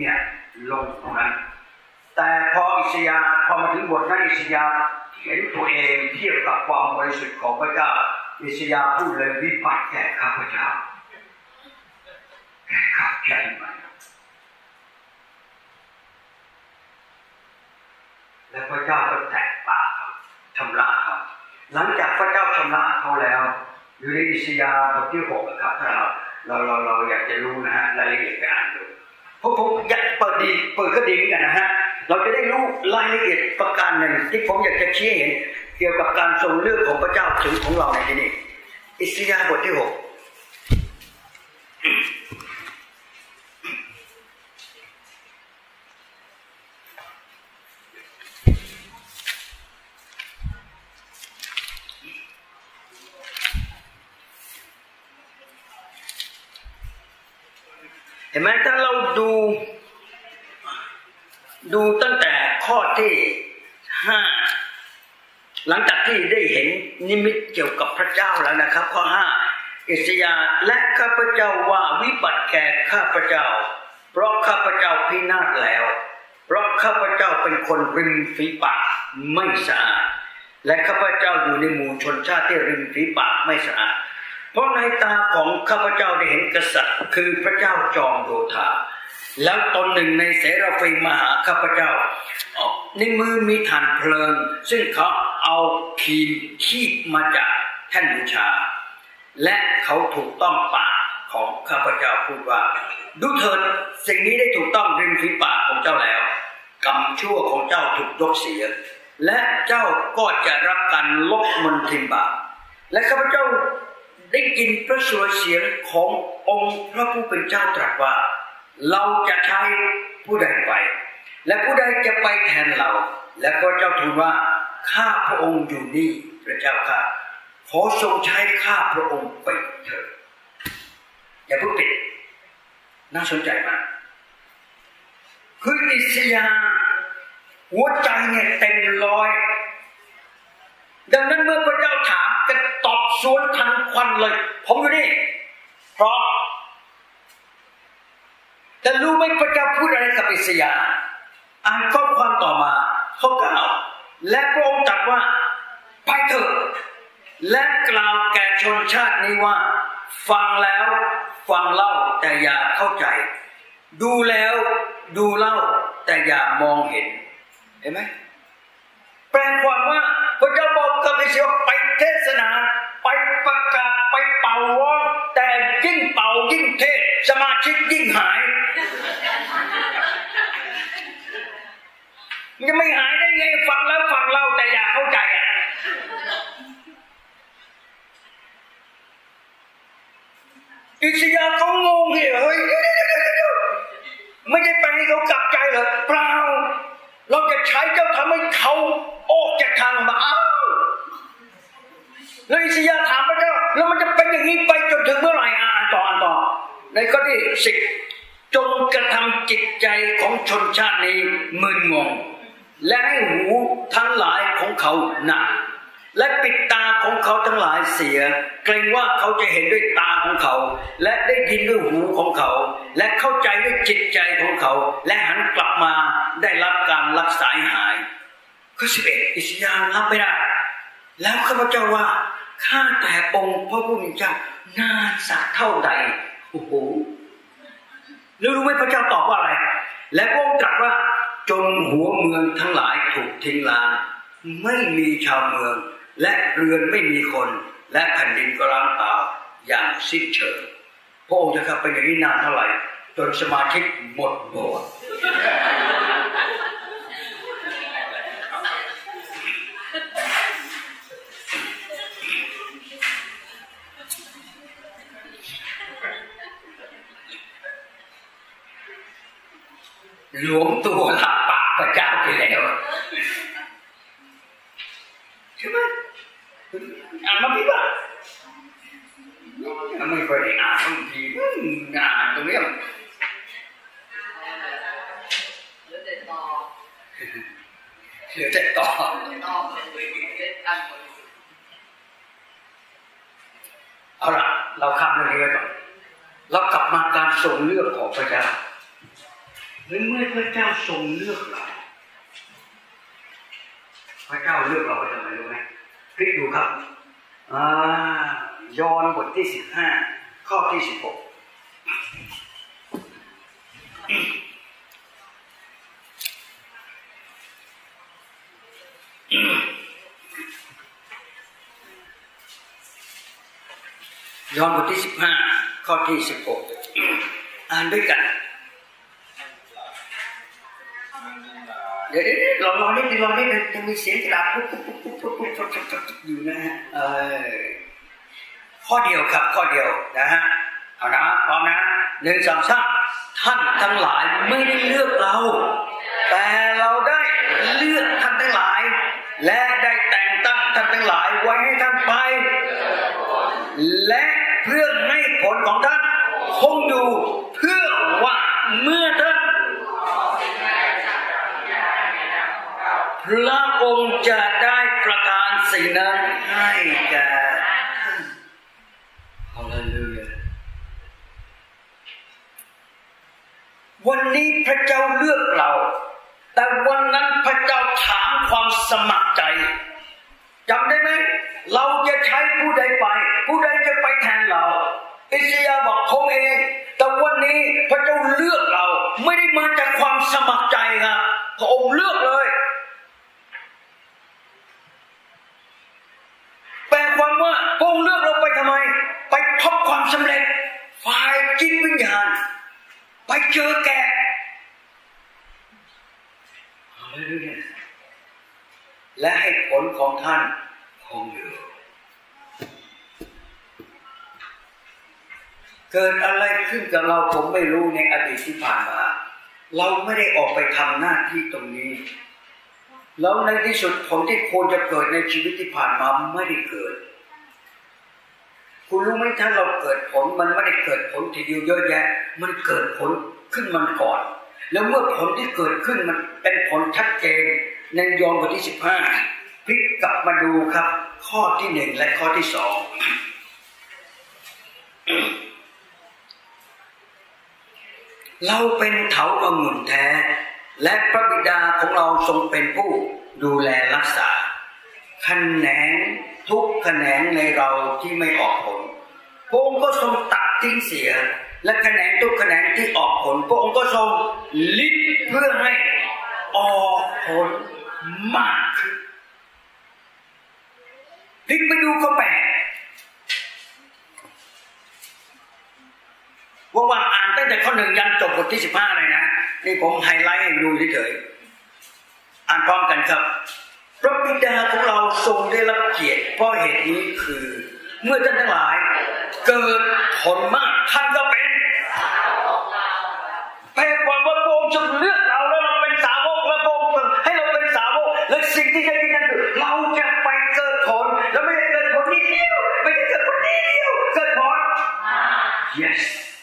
เนี่ยลงตรงนั้น แต่พออิสยาพอมาถึงบทนั้นอิสยาเห็นตัวเองเทียบกับความบริสุทธิ์ของพระเจ้า อิสยาพูดเลยวิบัติแก่ข้าพเจ้าแก่ข้าใจมันและพระเจ้าก็แตะปากเขาชำระเขาหลังจากพระเจ้าชำระเขาแล้วอยู่ในอิสยาบทที่หกนะครับถ้าเราเราเราอยากจะรู้นะฮะรายละเอียดการดู พวกผมอยากเปิดดีเปิดก็ดีเหมือนกันนะฮะเราจะได้รู้รายละเอียดประการหนึ่งที่ผมอยากจะชี้เห็น เกี่ยวกับการทรงเลือกของพระเจ้าถึงของเราในที่นี้อิสยาบทที่หกเห็นไหมถ้าเราดู ดูตั้งแต่ข้อที่ห้าหลังจากที่ได้เห็ นิมิตเกี่ยวกับพระเจ้าแล้วนะครับ ข้อห้าอิสยาและข้าพเจ้าว่าวิบัติแก่ข้าพเจ้า เพราะข้าพเจ้าพินาศแล้ว เพราะข้าพเจ้าเป็นคนริมฝีปากไม่สะอาดและข้าพเจ้าอยู่ในหมู่ชนชาติที่ริมฝีปากไม่สะอาดเพราะในตาของข้าพเจ้าได้เห็นกษัตริย์ คือพระเจ้าจอมโดธาแล้วตนหนึ่งในเสราฟีมาหาข้าพเจ้า ในมือมีฐานเพลิง ซึ่งเขาเอาขีมขีบมาจากแท่นบูชา และเขาถูกต้องปากของข้าพเจ้าพูดว่า ดูเถิดสิ่งนี้ได้ถูกต้องริมฝีปากของเจ้าแล้วกรรมชั่วของเจ้าถูกยกเสีย และเจ้าก็จะรับการลบมนทินบาปและข้าพเจ้าได้ยินพระสุรเสียงขององค์พระผู้เป็นเจ้าตรัสว่า เราจะใช้ผู้ใดไป และผู้ใดจะไปแทนเรา และก็เจ้าทูลว่าข้าพระองค์อยู่นี่พระเจ้าค่ะขอทรงใช้ข้าพระองค์ไปเถิดอย่าเพิ่งปิดน่าสนใจมากคืออิสยาหัวใจเนี่ยเต็มร้อย ดังนั้นเมื่อพระเจ้าถามจะตอบสวนทันควันเลย ผมอยู่นี่เพราะแต่รู้ไหมพระเจ้าพูดอะไรกับอิสยา อ่านข้อความต่อมาข้อเก้าและพระองค์ตรัสว่าไปเถอะและกล่าวแก่ชนชาตินี้ว่า ฟังแล้วฟังเล่าแต่อย่าเข้าใจ ดูแล้วดูเล่าแต่อย่ามองเห็น เห็นไหมแปลความว่าพระเจ้าบอกกับอิสราไปเทศนา ไปประกาศไปเป่าวอนแต่ยิ่งเป่ายิ่งเทศสมาชิกยิ่งหาย มันจะไม่หายได้ไงฟังแล้วฟังเล่าแต่อย่าเข้าใจอะอิสยาเขางงเหรอเฮ้ยไม่ได้ไปให้เขากลับใจเหรอเปล่าเราจะใช้เจ้าทำให้เขาออกจากทางมาอ้าวแล้วอิสยาถามพระเจ้าแล้วมันจะเป็นอย่างนี้ไปจนถึงเมื่อไหร่อ่านต่ออ่านต่อ ในข้อที่สิบจงกระทำจิตใจของชนชาตินี้มึนงง และให้หูทั้งหลายของเขาหนักและปิดตาของเขาทั้งหลายเสีย เกรงว่าเขาจะเห็นด้วยตาของเขา และได้ยินด้วยหูของเขา และเข้าใจด้วยจิตใจของเขา และหันกลับมาได้รับการรักษาหายข้อสิบเอ็ดอิสยาห์รับไม่ได้ แล้วข้าพเจ้าว่าข้าแต่องค์พระผู้เป็นเจ้านานสักเท่าใดโอ้โหแล้วรู้ไหมพระเจ้าตอบว่าอะไร และพระองค์ตรัสว่า จนหัวเมืองทั้งหลายถูกทิ้งล้างไม่มีชาวเมือง และเรือนไม่มีคน และแผ่นดินก็ร้างเปล่าอย่างสิ้นเชิงพระองค์จะขับไปอย่างนี้นานเท่าไหร่ จนสมาชิกหมดโบส หลวมตัวหลับปากพระเจ้าไปแล้วใช่ไหมอ่านมาพี่บ้าไม่เคยได้อ่านบางทีอ่านตรงนี้เหลือแต่ต่อเอแต่ต่อเอาละเราคำเรื่องนี้ไว้ก่อนเรากลับมาการทรงเลือกของพระเจ้า เมื่อพระเจ้าทรงเลือกเรา พระเจ้าเลือกเราไปทำไมรู้ไหมพลิกดูครับยอนบทที่สิบห้าข้อที่สิบหกยอนบทที่สิบห้าข้อที่สิบหกอ่านด้วยกัน เดี๋ยวลองลองนิดนึงลองนิดนึงจะมีเสียงกระดาษปุ๊บปุ๊บปุ๊บปุ๊บปุ๊บปุ๊บปุ๊บอยู่นะฮะเออข้อเดียวครับข้อเดียวนะฮะเอานะพร้อมนะหนึ่งสองสามท่านทั้งหลายไม่ได้เลือกเรา แต่เราได้เลือกท่านทั้งหลาย และได้แต่งตั้งท่านทั้งหลายไว้ให้ท่านไป และเพื่อให้ผลของท่านคงอยู่เพื่อว่าเมื่อท่าน พระองค์จะได้ประทานสิ่งนั้นให้แก่ฮาเลลูยาวันนี้พระเจ้าเลือกเรา แต่วันนั้นพระเจ้าถามความสมัครใจจำได้ไหม เราจะใช้ผู้ใดไป ผู้ใดจะไปแทนเราอิสยาบอกผมเอง แต่วันนี้พระเจ้าเลือกเรา ไม่ได้มาจากความสมัครใจครับพระองค์เลือกเลยแปลความว่าพระองค์เลือกเราไปทำไม ไปพบความสำเร็จ ฝ่ายจิตวิญญาณ ไปเจอแกและให้ผ ท่านคงอยู่ เกิดอะไรขึ้นกับเราผมไม่รู้ในอดีตที่ผ่านมา เราไม่ได้ออกไปทำหน้าที่ตรงนี้ แล้วในที่สุดผลที่ควรจะเกิดในชีวิตที่ผ่านมาไม่ได้เกิด คุณรู้ไหมถ้าเราเกิดผลมันไม่ได้เกิดผลทีเดียวเยอะแยะ มันเกิดผลขึ้นมันก่อนแล้วเมื่อผลที่เกิดขึ้นมันเป็นผลชัดเจนในยอห์นบทที่สิบห้า พลิกกลับมาดูครับ ข้อที่หนึ่งและข้อที่สองเราเป็นเถาองุ่นแท้ และพระบิดาของเราทรงเป็นผู้ดูแลรักษาขแนงทุกแขนงในเราที่ไม่ออกผลพระองค์ก็ทรงตัดทิ้งเสีย และแขนงทุกแขนงที่ออกผลพระองค์ก็ทรงลิบเพื่อให้ออกผลมากขึ้น พลิกไปดูข้อแปดว่าวางอ่านตั้งแต่ข้อหนึ่งยันจบบทที่สิบห้าเลยนะ นี่ผมไฮไลท์ดูเฉยๆอ่านพร้อมกันครับ พระบิดาของเราทรงได้รับเกียรติเพราะเหตุนี้คือ เมื่อท่านทั้งหลาย เกิดผลมากท่านก็เป็นแปลความว่าพระองค์ทรงเลือกเราแล้วเราเป็นสาวกแล้วพระองค์ให้เราเป็นสาวกและสิ่งที่จะดีนั้นคือเราจะไป believe you. Make them you, said Yes.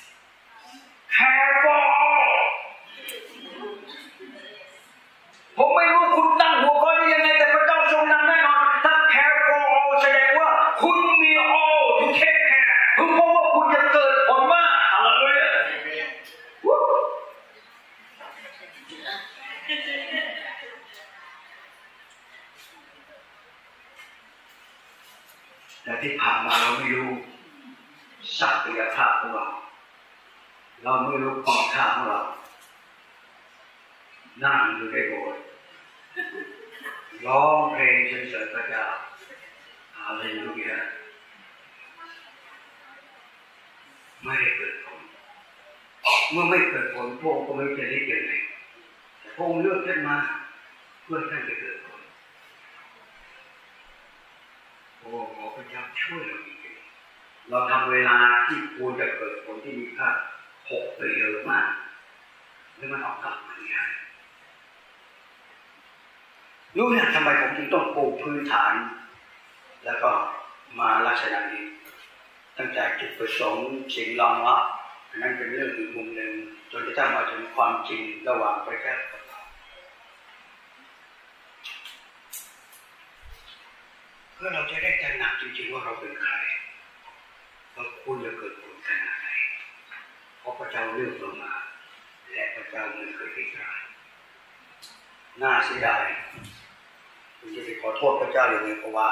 ไม่จะได้เกิดไงพระองค์เลือกท่านมาเพื่อท่านจะเกิดผลโอ้ขอพระเจ้าช่วยเราจริงๆเราทำเวลาที่ควรจะเกิดผลที่มีค่าหกปีเร็วมากแรือมันออกกลับมาเนี่ยรู้เนี่ยทำไมผมจึงต้องปูพื้นฐาน แล้วก็มาลักษณะนี้ ตั้งแต่จุดประสงค์สิ่งรองรับ นั่นเป็นเรื่องอีกมุมหนึ่งจนกระทั่งมาถึงความจริงระหว่างพระเจ้ากับเราเพื่อเราจะได้ตระหนักจริงๆว่าเราเป็นใครว่าคุณจะเกิดผลขนาดไหนเพราะพระเจ้าเลือกเรามา และพระเจ้าไม่เคยพิจารณาน่าเสียดายคุณจะไปขอโทษพระเจ้าอย่างไรก็ว่า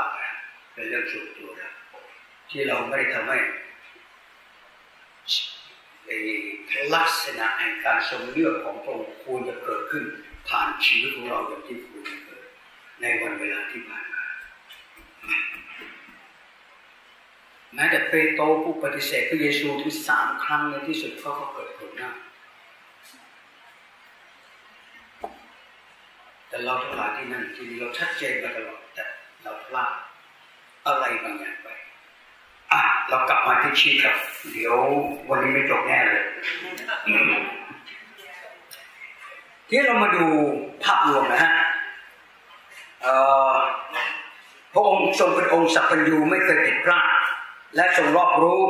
เป็นเรื่องส่วนตัวนะที่เราไม่ได้ทำให้ ลักษณะแห่งการทรงเลือกของพระองค์ควรจะเกิดขึ้นผ่านชีวิตของเราอย่างที่ควรจะเกิดในวันเวลาที่ผ่านมาแม้แต่เปโตรผู้ปฏิเสธพระเยซูถึงสามครั้งในที่สุดเขาก็เกิดผลนะแต่เราทั้งหลายที่นั่นที่เราชัดเจนมาตลอดแต่เราพลาดอะไรบางอย่างไป อะเรากลับมาที่ชีครับ เดี๋ยววันนี้ไม่จบแน่เลยที่เรามาดูภาพรวมนะฮะพระองค์ทรงเป็นองค์สัพพัญญูไม่เคยผิดพลาดและทรงรอบรู้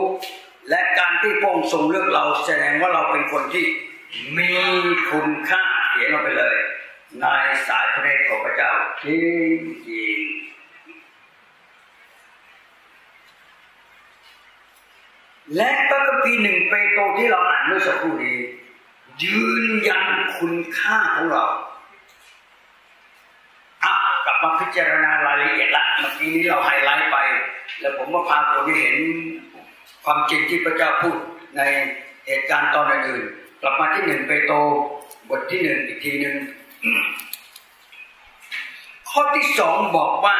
และการที่พระองค์ทรงเลือกเราแสดงว่าเราเป็นคนที่มีคุณค่าเขียนลงไปเลย ในสายพระเนตรของพระเจ้าจริงจริง และพระคัมภีร์หนึ่งเปโตรที่เราอ่านเมื่อสักครู่นี้ ยืนยันคุณค่าของเราอะกลับมาพิจารณารายละเอียดละเมื่อกี้นี้เราไฮไลท์ไป แล้วผมก็พาคนที่เห็นความจริงที่พระเจ้าพูดในเหตุการณ์ตอนอื่นกลับมาที่หนึ่งเปโตรบทที่หนึ่งอีกทีหนึ่งข้อที่สองบอกว่า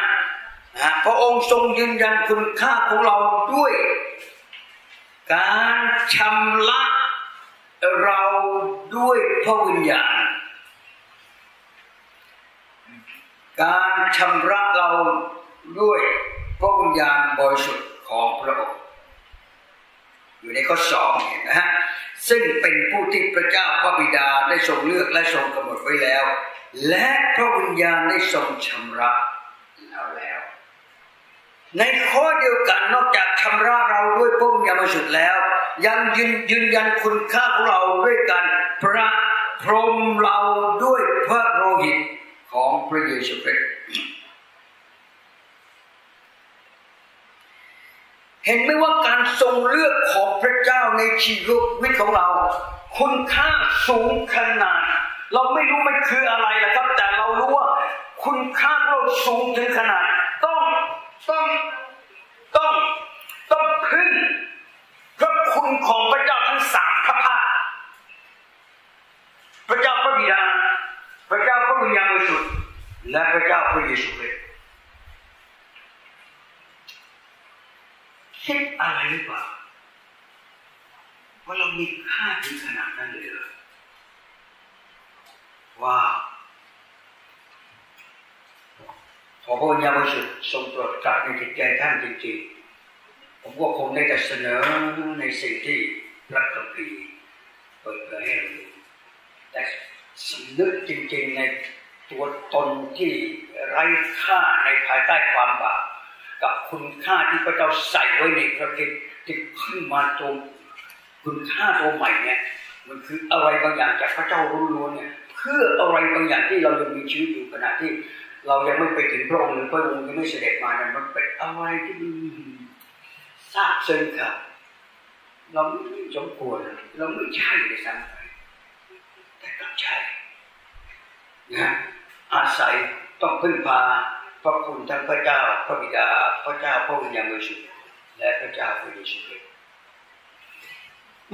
พระองค์ทรงยืนยันคุณค่าของเราด้วย การชำระเราด้วยพระวิญญาณ การชำระเราด้วยพระวิญญาณบริสุทธิ์ของพระองค์อยู่ในข้อสองเห็นะฮะซึ่งเป็นผู้ที่พระเจ้าพระบิดาได้ทรงเลือกและทรงกำหนดไว้แล้ว และพระวิญญาณได้ทรงชำระเในข้อเดียวกันนอกจากชำระเราด้วยพระวิญญาณบริสุทธิ์แล้ว ยังยืนยืนยันคุณค่าของเราด้วยการพระพรมเราด้วยพระโลหิตของพระเยซูคริสต์เห็นไหมว่าการทรงเลือกของพระเจ้าในชีวิตของเรา คุณค่าสูงขนาด เราไม่รู้มันคืออะไรนะครับ แต่เรารู้ว่า คุณค่าเราสูงถึงขนาดต้องต้องต้องต้องพึ่งพระคุณของพระเจ้าทั้งสามพระภาคพระเจ้าพระบิดาพระเจ้าพระวิญญาณบริสุทธิ์ และพระเจ้าพระเยคิดอะไรหรือเปล่าว่าเรามีค่าถึงขนาดนั้นเลยเหรอว้าขอพระวิญญาณบริสุทธิ์ทรงโปรดจับในจิตใจท่านจริงๆ ผมก็คงได้แต่เสนอในสิ่งที่พระคัมภีร์เปิดเผยให้เราดูแต่สำนึกจริงๆใน ตัวตนที่ไร้ค่าในภายใต้ความบาปกับคุณค่าที่พระเจ้าใส่ไว้ในพระคิดที่ขึ้นมาตรงคุณค่าตัวใหม่เนี่ยมันคืออะไรบางอย่างจากพระเจ้ารู้ล้วนเนี่ยเพื่ออะไรบางอย่างที่เรายังมีชีวิตอยู่ขณะที่ เรายังไม่ไปถึงพระองค์หรือพระองค์ยังไม่เสด็จมาเนี่ยมันเป็นอะไรที่ทราบซึ้งครับเราไม่สมควรเราไม่ใช่เลยซ้ำไปแต่ก็ใช่นะ อาศัยต้องพึ่งพาพระคุณทั้งพระเจ้าพระบิดาพระเจ้าพระวิญญาณบริสุทธิ์และพระเจ้าพระเยซูคริสต์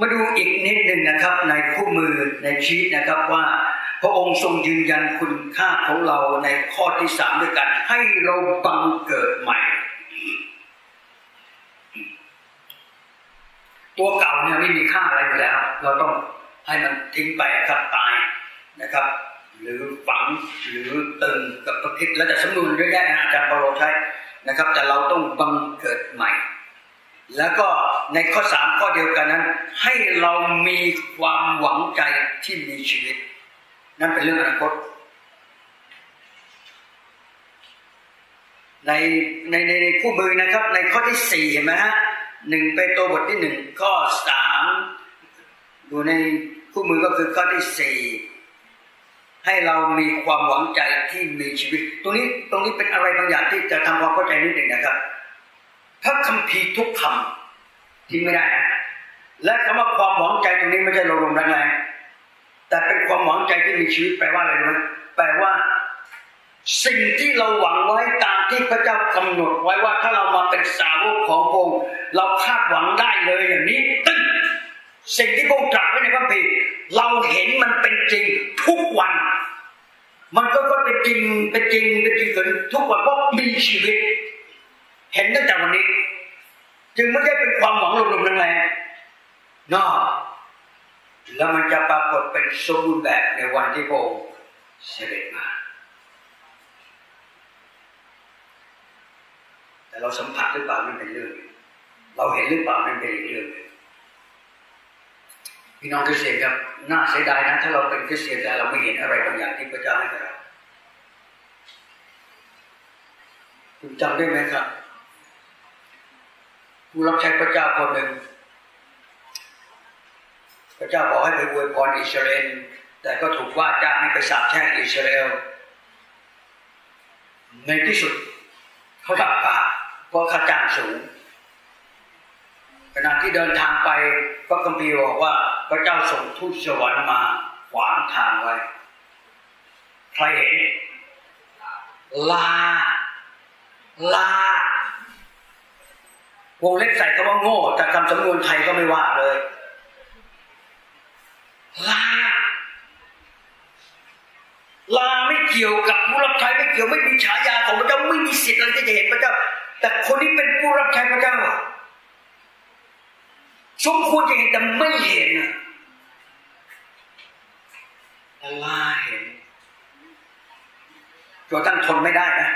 มาดูอีกนิดหนึ่งนะครับในคู่มือในชีตนะครับว่า พระองค์ทรงยืนยันคุณค่าของเราในข้อที่สามด้วยกัน ให้เราบังเกิดใหม่ ตัวเก่าเนี่ยไม่มีค่าอะไรอยู่แล้ว เราต้องให้มันทิ้งไปครับตายนะครับ หรือฝังหรือตึงกับพระคิดแล้วแต่สมดุลเยอะแยะนะอาจารย์เปโลใช้นะครับ แต่เราต้องบังเกิดใหม่ แล้วก็ในข้อสามข้อเดียวกันนั้น ให้เรามีความหวังใจที่มีชีวิต นั่นเป็นเรื่องอนาคตในในในคู่มือนะครับ ในข้อที่สี่เห็นไหมฮะหนึ่งเปโตรบทที่หนึ่งข้อสามอยู่ในคู่มือก็คือข้อที่สี่ ให้เรามีความหวังใจที่มีชีวิต ตรงนี้ตรงนี้เป็นอะไรบางอย่างที่จะทำความเข้าใจนิดหนึ่งนะครับพระคัมภีร์ทุกคำทิ้งไม่ได้นะและคำว่าความหวังใจตรงนี้ไม่ใช่ลมแรงๆแต่เป็นความหวังใจที่มีชีวิตแปลว่าอะไรรู้ไหมแปลว่า สิ่งที่เราหวังไว้ตามที่พระเจ้ากำหนดไว้ว่าถ้าเรามาเป็นสาวกของพระองค์เราคาดหวังได้เลยอย่างนี้ตึ้ง สิ่งที่พระองค์ตรัสไว้ในพระคัมภีร์เราเห็นมันเป็นจริงทุกวัน มันก็ก็เป็นจริงเป็นจริงเป็นจริงเกินทุกวันเพราะมีชีวิต เห็นตั้งแต่วันนี้ จึงไม่ได้เป็นความหวังลมๆแรงๆนอกแล้วมันจะปรากฏเป็นสมบูรณ์แบบในวันที่พระองค์เสด็จมา แต่เราสัมผัสหรือเปล่านั่นเป็นเรื่อง เราเห็นหรือเปล่านั่นเป็นอีกเรื่อง พี่น้องคริสเตียนครับน่าเสียดายนะถ้าเราเป็นคริสเตียนแต่เราไม่เห็นอะไรบางอย่างที่พระเจ้าให้กับเราคุณจำได้ไหมครับผู้รับใช้พระเจ้าคนหนึ่ง พระเจ้าบอกให้ไปอวยพรอิสราเอลแต่ก็ถูกว่าจ้างให้ไปสาบแช่งอิสราเอลในที่สุดเขาดับปากเพราะค่าจ้างสูงขณะที่เดินทางไปพระคัมภีร์บอกว่า พระเจ้าส่งทูตสวรรค์มาขวางทางไว้ ใครเห็น ลา ลาวงเล็บใส่คำว่าโง่ แต่คำสำนวนไทยก็ไม่ว่าเลย ลา ลาไม่เกี่ยวกับผู้รับใช้ไม่เกี่ยวไม่มีฉายาของพระเจ้าไม่มีสิทธิ์อะไรที่จะเห็นพระเจ้า แต่คนที่เป็นผู้รับใช้พระเจ้า สมควรจะเห็นแต่ไม่เห็นแต่ลาเห็นจนท่านทนไม่ได้นะ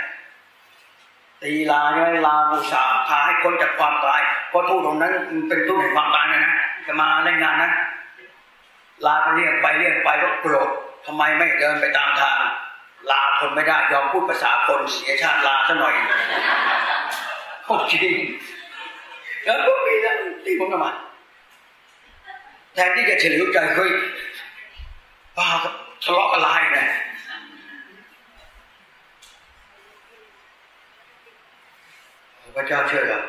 ตีลาเนี่ยลาบูชาพาให้คนจากความตายเพราะทูตตรงนั้นเป็นทูตแห่งความตายนะจะมาเล่นงานนะลาเรียกไปเรียกไปก็โกรธทำไมไม่เดินไปตามทาง ลาคนไม่ได้ยอมพูดภาษาคนเสียชาติลาซะหน่อยโอ้จริงแล้วก็มีนะตีผมทำไม แทนที่จะเฉลียวใจเฮ้ยป้าทะเลาะกันลายนะพระเจ้าเชื่อเรา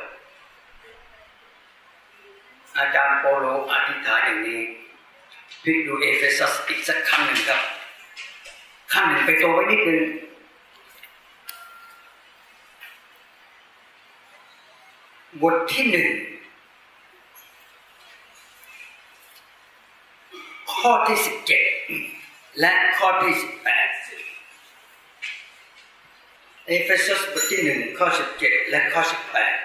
อาจารย์โปโลอธิษฐานอย่างนี้พลิกดูเอเฟซัสอีกสักครั้งหนึ่งครับขั้นหนึ่งไปโตไว้นิดนึงบทที่หนึ่ง ข้อที่สิบเจ็ดและข้อที่สิบแปดเอเฟซัสบทที่หนึ่งข้อสิบเจ็ดและข้อสิบแปด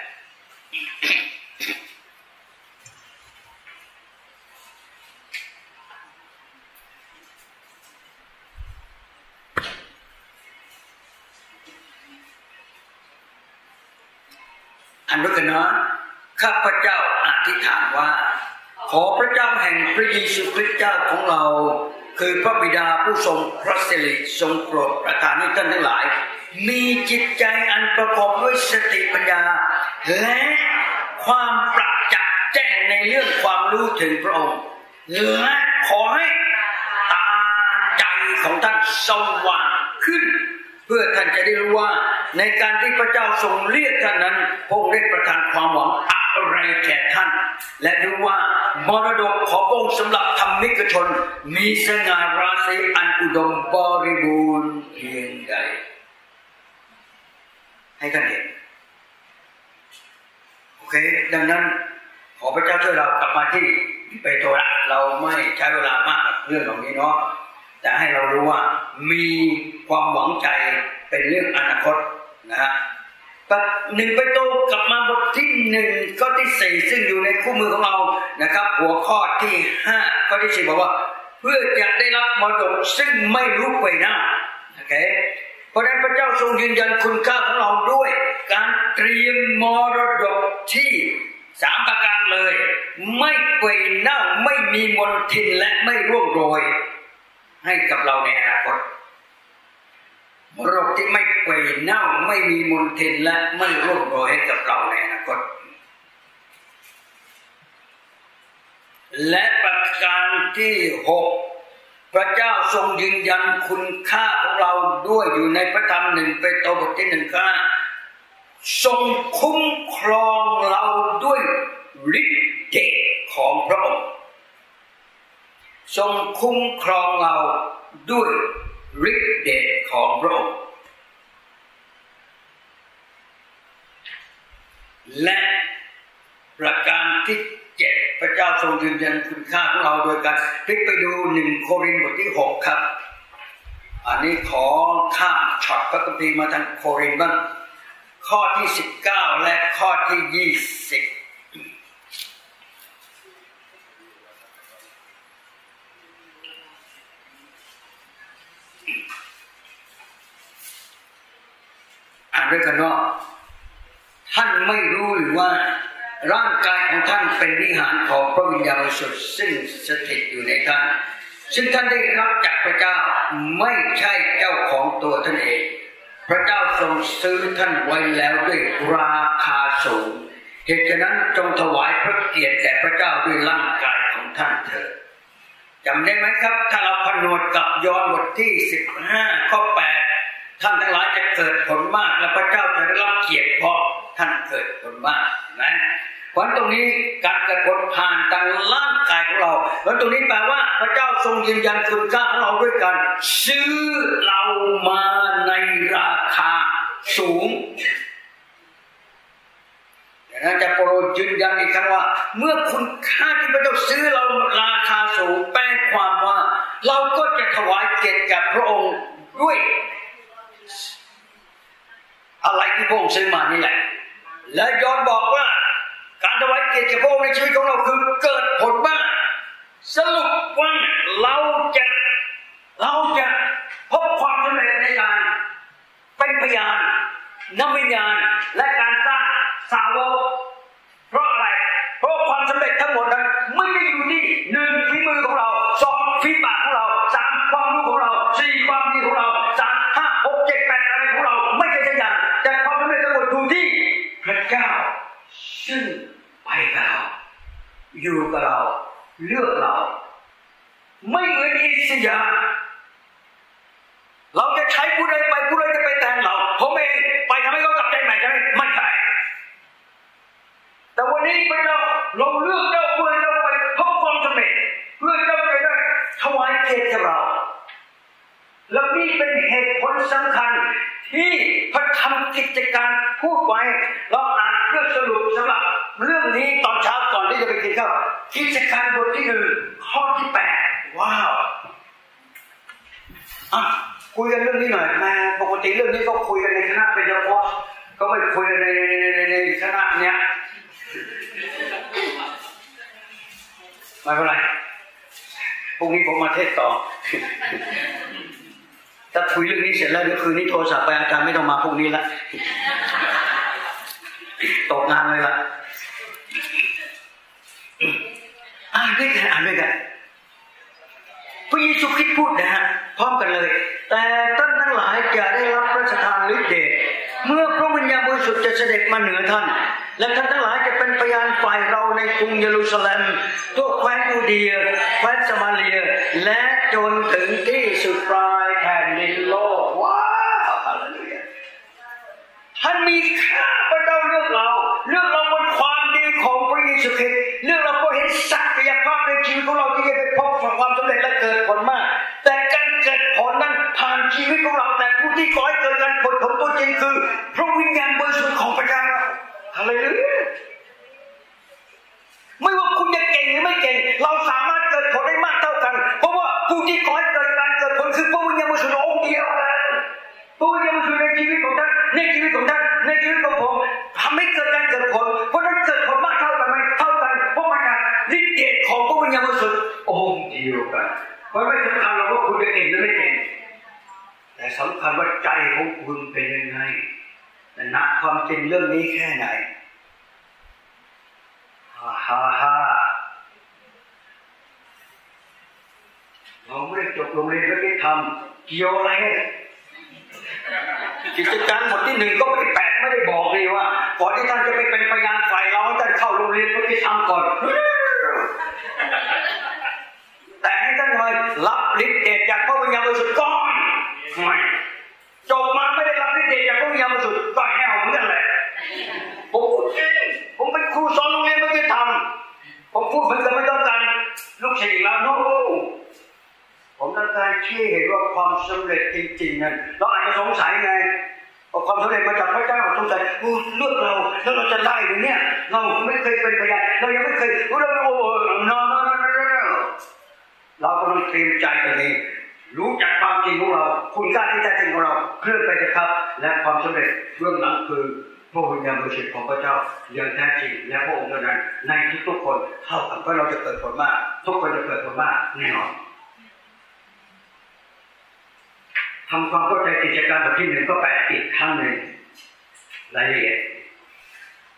ขอพระเจ้าแห่งพระเยซูคริสต์เจ้าของเรา คือพระบิดาผู้ทรงพระสิริทรงโปรดประทานให้ท่านทั้งหลาย มีจิตใจอันประกอบด้วยสติปัญญา และความประจักษ์แจ้งในเรื่องความรู้ถึงพระองค์และขอให้ตาใจของท่านสว่างขึ้น เพื่อท่านจะได้รู้ว่าในการที่พระเจ้าทรงเรียกท่านนั้นพระองค์ได้ประทานความหวัง อะไรแก่ท่าน และดูว่ามรดกขององค์สำหรับธรรมิกชน มีสง่าราศีอันอุดมบริบูรณ์เพียงใด ให้ท่านเห็น โอเค ดังนั้น ขอพระเจ้าช่วยเรากลับมาที่ไปโตระเราไม่ใช้เวลามากเรื่องเหล่านี้เนาะแต่ให้เรารู้ว่ามีความหวังใจเป็นเรื่องอนาคตนะฮะ หนึ่งไปโตกลับมาบทที่หนึ่งข้อที่สี่ซึ่งอยู่ในคู่มือของเรานะครับ หัวข้อที่ห้าข้อที่สี่บอกว่า เพื่อจะได้รับมรดกซึ่งไม่รู้ไปหน้าโอเคเพราะนั้นพระเจ้าทรงยืนยันคุณค่าของเราด้วย การเตรียมมรดกที่สามประการเลย ไม่เปื่อยเน่าไม่มีมลทินและไม่ร่วงโรย ให้กับเราในอนาคต โรคที่ไม่เปื่อยเน่าไม่มีมลทินและไม่ร่วงโรยให้กับเราในอนาคตและประการที่หกพระเจ้าทรงยืนยันคุณค่าของเราด้วยอยู่ในพระธรรมหนึ่งเปโตรบทที่หนึ่งข้าทรงคุ้มครองเราด้วยฤทธิ์เดชของพระองค์ ทรงคุ้มครองเราด้วย ฤทธิ์เดชของพระองค์และประการที่เจ็ดพระเจ้าทรงยืนยันคุณค่าของเราโดยการพลิกไปดูหนึ่งโครินธ์บทที่หกครับ อันนี้ขอข้ามช็อตพระคัมภีร์มาทางโครินธ์บ้างข้อที่สิบเก้าและข้อที่ยี่สิบ อ่านด้วยกันว่าท่านไม่รู้หรือว่า ร่างกายของท่านเป็นวิหารของพระวิญญาณบริสุทธิ์ซึ่งสถิตอยู่ในท่าน ซึ่งท่านได้รับจากพระเจ้าไม่ใช่เจ้าของตัวท่านเอง พระเจ้าทรงซื้อท่านไว้แล้วด้วยราคาสูงเหตุฉะนั้นจงถวายพระเกียรติแด่พระเจ้าด้วยร่างกายของท่านเถิดจำได้ไหมครับ ถ้าเราพนวดกับยอห์นบทที่สิบห้าข้อแปด ท่านทั้งหลายจะเกิดผลมากและพระเจ้าจะได้รับเกียรติเพราะท่านเกิดผลมากนะเพราะตรงนี้การเกิดผลผ่านทางร่างกายของเราแล้วตรงนี้แปลว่าพระเจ้าทรงยืนยันคุณค่าของเราด้วยกันซื้อเรามาในราคาสูงนั้นจะโปรดยืนยันอีกครั้งว่า เมื่อคุณค่าที่พระเจ้าซื้อเราราคาสูงแปลความว่า เราก็จะถวายเกียรติกับพระองค์ด้วย อะไรที่พระองค์ซื้อมานี่แหละ และยอนบอกว่า การถวายเกียรติแก่พระองค์ในชีวิตของเราคือเกิดผลมาก สรุปว่าเราจะเราจะพบความสำเร็จในการเป็นพยานนำวิญญาณและการสร้างสาวกเพราะอะไร เพราะความสำเร็จทั้งหมดนั้นไม่ได้อยู่ที่หนึ่งฝีมือของเราสองฝีปาก อยู่กับเรา เลือกเรา ไม่เหมือนอิสยา เราจะใช้ผู้ใดไปผู้ใดจะไปแทนเรา ผมเองไปทำให้เขากลับใจใหม่ใช่ไหมไม่ใช่แต่วันนี้พระเจ้าเราเลือกเจ้าเพื่อเจ้าไปพบความสำเร็จเพื่อเจ้าจะได้ถวายเกียรติกับเรา แล้วนี่เป็นเหตุผลสำคัญที่พระธรรมกิจการพูดไว้ เราอ่านเพื่อสรุปสำหรับเรื่องนี้ต่อ ที่จะไปกิจการบทที่หนึ่งข้อที่แปดว้าวอะคุยกันเรื่องนี้หน่อยมาปกติเรื่องนี้ก็คุยกันในคณะเป็นเฉพาะก็ไม่คุยกันในในในในคณะเนี้ยไม่เป็นไรพรุ่งนี้ผมมาเทศต่อถ้าคุยเรื่องนี้เสร็จแล้วเดี๋ยวคืนนี้โทรศัพท์ไปอาจารย์ไม่ต้องมาพรุ่งนี้ละตกงานเลยละ อ่านด้วยกันอ่านด้วยกันพระเยซูคริสต์พูดนะฮะพร้อมกันเลย แต่ท่านทั้งหลายจะได้รับพระราชทานฤทธิ์เดชเมื่อพระวิญญาณบริสุทธิ์จะเสด็จมาเหนือท่าน และท่านทั้งหลายจะเป็นพยานฝ่ายเราในกรุงเยรูซาเล็มทั่วแคว้นยูเดียแคว้นสมาเลีย และจนถึงที่สุดปลายแผ่นดินโลกว้า ท่านมีค่าพระเจ้าเลือกเราเลือกเราบนความดีของพระเยซูคริสต์เลือกเราเพราะเห็นศักยภาพในชีวิตของเราที่จะไปพบความสำเร็จและเกิดผลมาก แต่การเกิดผลนั้นผ่านชีวิตของเราแต่ผู้ที่ก่อให้เกิดการผลของตัวจริงคือ พระวิญญาณบริสุทธิ์ของพระเจ้าฮาเลลูยาไม่ว่าคุณจะเก่งหรือไม่เก่ง เราสามารถเกิดผลได้มากเท่ากัน เพราะว่าผู้ที่ก่อให้เกิดการเกิดผลคือพระวิญญาณบริสุทธิ์องค์เดียวนะ ตู้เยาวชนในชีวิตของท่านในชีวิตของท่านในชีวิตของผมทำให้เกิดการเกิดผล เพราะนั้นเกิดผลมากเท่ากันไหมเท่ากันเพราะมันการฤทธิ์เดชของพระวิญญาณบสุดโองค์เดียวกันมันไม่สำคัญหรอกว่าคุณจะเก่งหรือไม่เก่งแต่สำคัญว่าใจของคุณเป็นยังไงหนักความจริงเรื่องนี้แค่ไหนฮ่าฮ่าฮ่าเราไม่ได้จบโรงเรียนวิทยธรรมเกี่ยวอะไร กิจการบทที่หนึ่งก็ไม่แปดไม่ได้บอกเลยว่าก่อนที่ท่านจะไปเป็นพยานฝ่ายเราท่านเข้าโรงเรียนก็ไปทำก่อน แต่ให้ท่านเลยรับฤทธิ์เดชจากพระวิญญาณบริสุทธิ์ก่อนจบมาไม่ได้รับฤทธิ์เดชจากพระวิญญาณบริสุทธิ์ก็แห้วเหมือนกันแหละผมพูดจริงผมเป็นครูสอนโรงเรียนไม่ได้ทำผมพูดเหมือนกับไม่ต้องการลูกศิษย์แล้วโน้ ผมต้องการชี้เห็นว่าความสำเร็จจริงๆนั้นเราอาจจะสงสัยไงว่าความสำเร็จมาจากพระเจ้าสงสัยเลือกเราแล้วเราจะได้หรือเนี่ยเราไม่เคยเป็นพยานเรายังไม่เคยเราโอ้โหนอนเรากำลังเตรียมใจตัวเองรู้จักความจริงของเรา คุณค่าที่แท้จริงของเราเคลื่อนไปเลยครับ และความสำเร็จเบื้องหลังคือพระวิญญาณบริสุทธิ์ของพระเจ้าอย่างแท้จริงและพระองค์นั้นในทุกๆคนเท่ากับว่าเราจะเกิดผลมาก ทุกคนจะเกิดผลมากแน่นอน ทำความเข้าใจกิจการบทที่หนึ่งก็แปดอีกครั้งหนึ่งรายละเอียด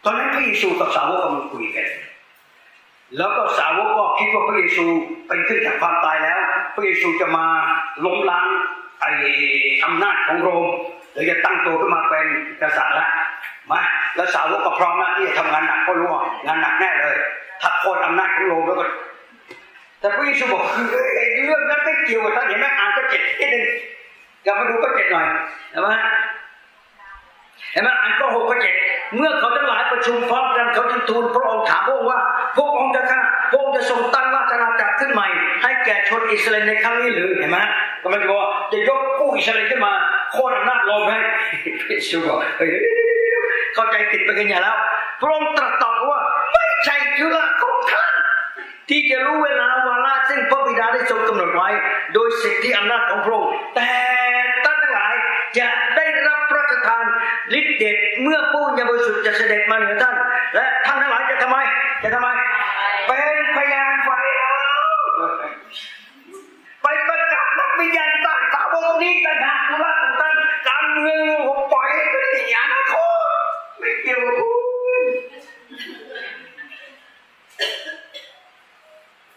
ตอนนั้นพระเยซูกับสาวกกำลังคุยกัน แล้วก็สาวกก็คิดว่าพระเยซูเป็นขึ้นจากความตายแล้ว พระเยซูจะมาล้มล้างไอ้อำนาจของโรมหรือจะตั้งตัวขึ้นมาเป็นกษัตริย์ละมาแล้วสาวกก็พร้อมนะที่จะทำงานหนักก็รู้ว่างานหนักแน่เลยถ้าโค่นอำนาจของโรมแล้วก็แต่พระเยซูบอกคือเรื่องนั้นไม่เกี่ยวกับท่านเห็นไหมอ่านก็เจ็ดที่หนึ่ง กลับมาดูก็เจ็ดหน่อยเห็นไหมเห็นไหมอ่านก็หกก็เจ็ดเมื่อเขาทั้งหลายประชุมพร้อมกันเขาจึงทูลพระองค์ถามพระองค์ว่าพระองค์จะข้าพระองค์จะทรงตั้งราชนาจักรขึ้นใหม่ ให้แก่ชนอิสราเอลในครั้งนี้หรือเห็นไหมก็ไม่บอกจะยกกู้อิสราเอลขึ้นมาโค่นอำนาจลงให้ชูบอกเข้าใจผิดไปกันใหญ่แล้ว พระองค์ตรัสตอบว่า ไม่ใช่ธุระของท่าน ที่จะรู้เวลาวาระซึ่งพระบิดาได้ทรงกำหนดไว้ โดยสิทธิอำนาจของพระองค์แต่ท่านทั้งหลายจะได้รับพระราชทานฤทธิ์เดชเมื่อผู้ยาบริสุทธิ์จะเสด็จมาเหนือท่าน และท่านทั้งหลายจะทำไมจะทำไมเป็นพยานฝ่ายเราไปประกาศนักวิญญาณต่างสาวกนี้ต่างหากธุระของท่านการเมืองผมปล่อยให้เป็นอย่างนั้นโคไม่เกี่ยวคุณ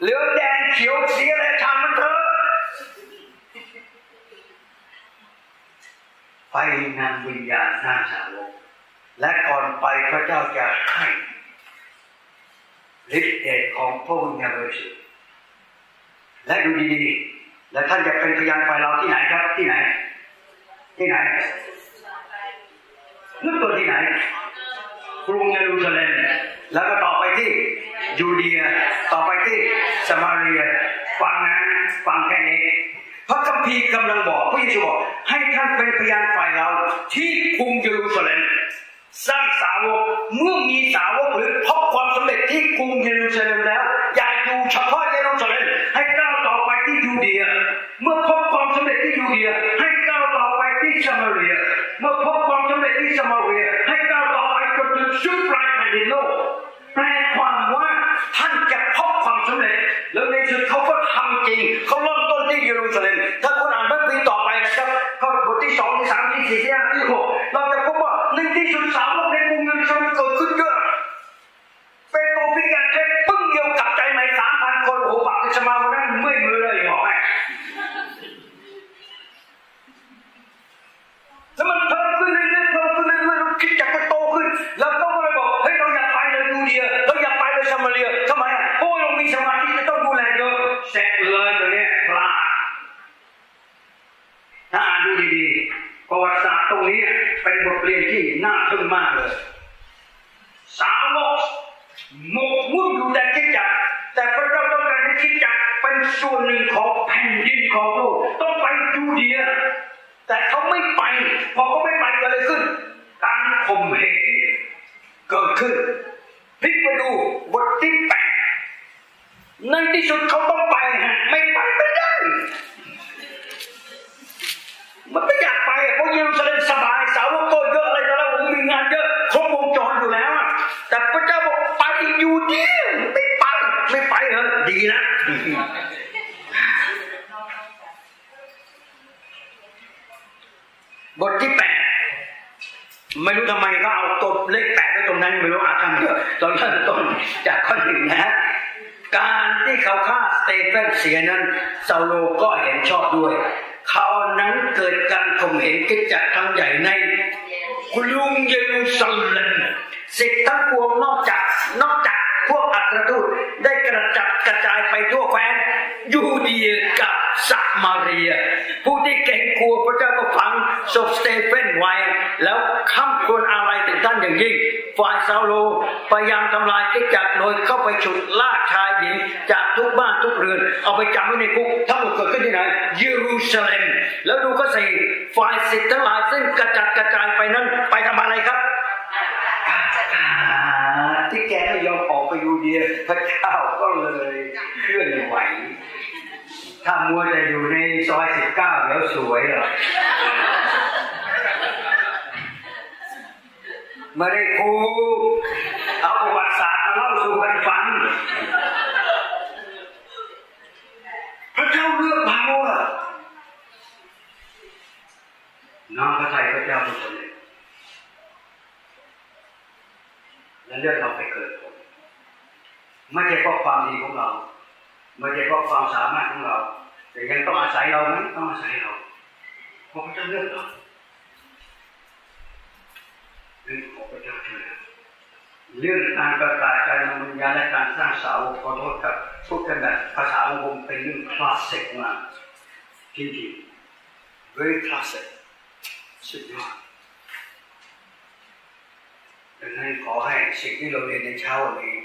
เหลืองแดงเขียวสีอะไรทำมันเถอะไปนำวิญญาณสร้างสาวกและก่อนไปพระเจ้าจะให้ฤทธิ์เดชของพระวิญญาณบริสุทธิ์และดูดีๆและท่านจะเป็นพยานฝ่ายเราที่ไหนครับที่ไหน ที่ไหนนึกตัวที่ไหนกรุงเยรูซาเล็ม แล้วก็ต่อไปที่ยูเดีย ต่อไปที่สมาเรียฟังนะฟังแค่นี้พระคัมภีร์กำลังบอกพระเยซูบอกให้ท่านเป็นพยานฝ่ายเรา ที่กรุงเยรูซาเล็มสร้างสาวกเมื่อมีสาวกหรือพบความสำเร็จที่กรุงเยรูซาเล็มแล้ว อย่าอยู่เฉพาะเยรูซาเล็มให้ก้าวต่อไปที่ยูเดีย เมื่อพบความสำเร็จที่ยูเดีย ให้ก้าวต่อไปที่สมาเรีย เมื่อพบความสำเร็จที่สมาเรีย ให้ก้าวต่อไปจนถึงสุดปลายแผ่นดินโลก ท่านจะพบความสำเร็จ แล้วในสุดเขาก็ทำจริง เขาเริ่มต้นที่เยรูซาเล็มถ้าคุณอ่านพระคัมภีร์ต่อไปนะครับข้อบทที่สองที่สามที่สี่ที่ห้าที่หกเรา สี่ฝ่ายสิทธิ์ทั้งหลายซึ่งกระจัดกระจายไปนั้น ไปทำอะไรครับที่แกไม่ยอมออกไปยูเดียพระเจ้าก็เลยเคลื่อนไหว ถ้ามัวแต่อยู่ในซอยสิบเก้าเดี๋ยวสวยหรอไม่ได้ครูเอาประวัติศาสตร์มาเล่าสู่กันฟัง พระเจ้าเลือกเราอะ น้องพระทัยพระเจ้าเป็นคนเล็กและเลือกเราไปเกิดผลไม่ใช่เพราะความดีของเราไม่ใช่เพราะความสามารถของเรา แต่ยังต้องอาศัยเราไหมต้องอาศัยเราเพราะพระเจ้าเลือกเราเรื่องของพระเจ้าเท่านั้นเรื่องการประกาศการนำวิญญาณและการสร้างสาวขอโทษครับพูดกันแบบภาษาองค์เป็นเรื่องคลาสสิกมากจริงๆ very classic สุดยอดดังนั้นขอให้สิ่งที่เราเรียนในเช้าวันนี้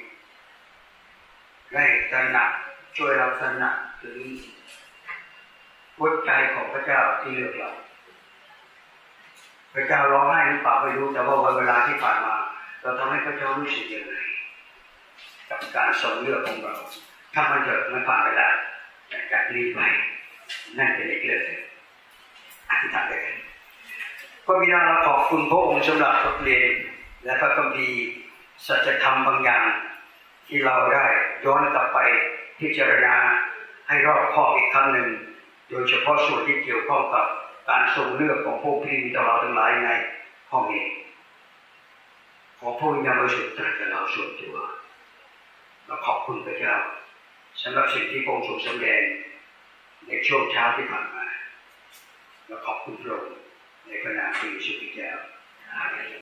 ได้ตระหนักช่วยเราตระหนักถึงหัวใจของพระเจ้าที่เลือกเรา พระเจ้าร้องไห้หรือเปล่าไม่รู้แต่ว่าวันเวลาที่ผ่านมา เราทำให้พระเจ้ารู้สึกยังไงกับการทรงเลือกของเรา ถ้ามันเกิดมันผ่านไปแล้วแต่จากนี้ไปนั่นเป็นอีกเรื่องหนึ่งอธิษฐานเลย พระบิดาเราขอบคุณพระองค์สำหรับบทเรียนและพระคัมภีร์สัจธรรมบางอย่างที่เราได้ย้อนกลับไปพิจารณาให้รอบคอบอีกครั้งหนึ่ง โดยเฉพาะส่วนที่เกี่ยวข้องกับการทรงเลือกของพวกพี่ต่อเราทั้งหลายในห้องนี้ขอพระวิญญาณบริสุทธิ์ตรัสกับเราส่วนตัวเราขอบคุณพระเจ้าสำหรับสิ่งที่พระองค์ทรงแสดงในช่วงเช้าที่ผ่านมาเราขอบคุณพระองค์ ในขณะที่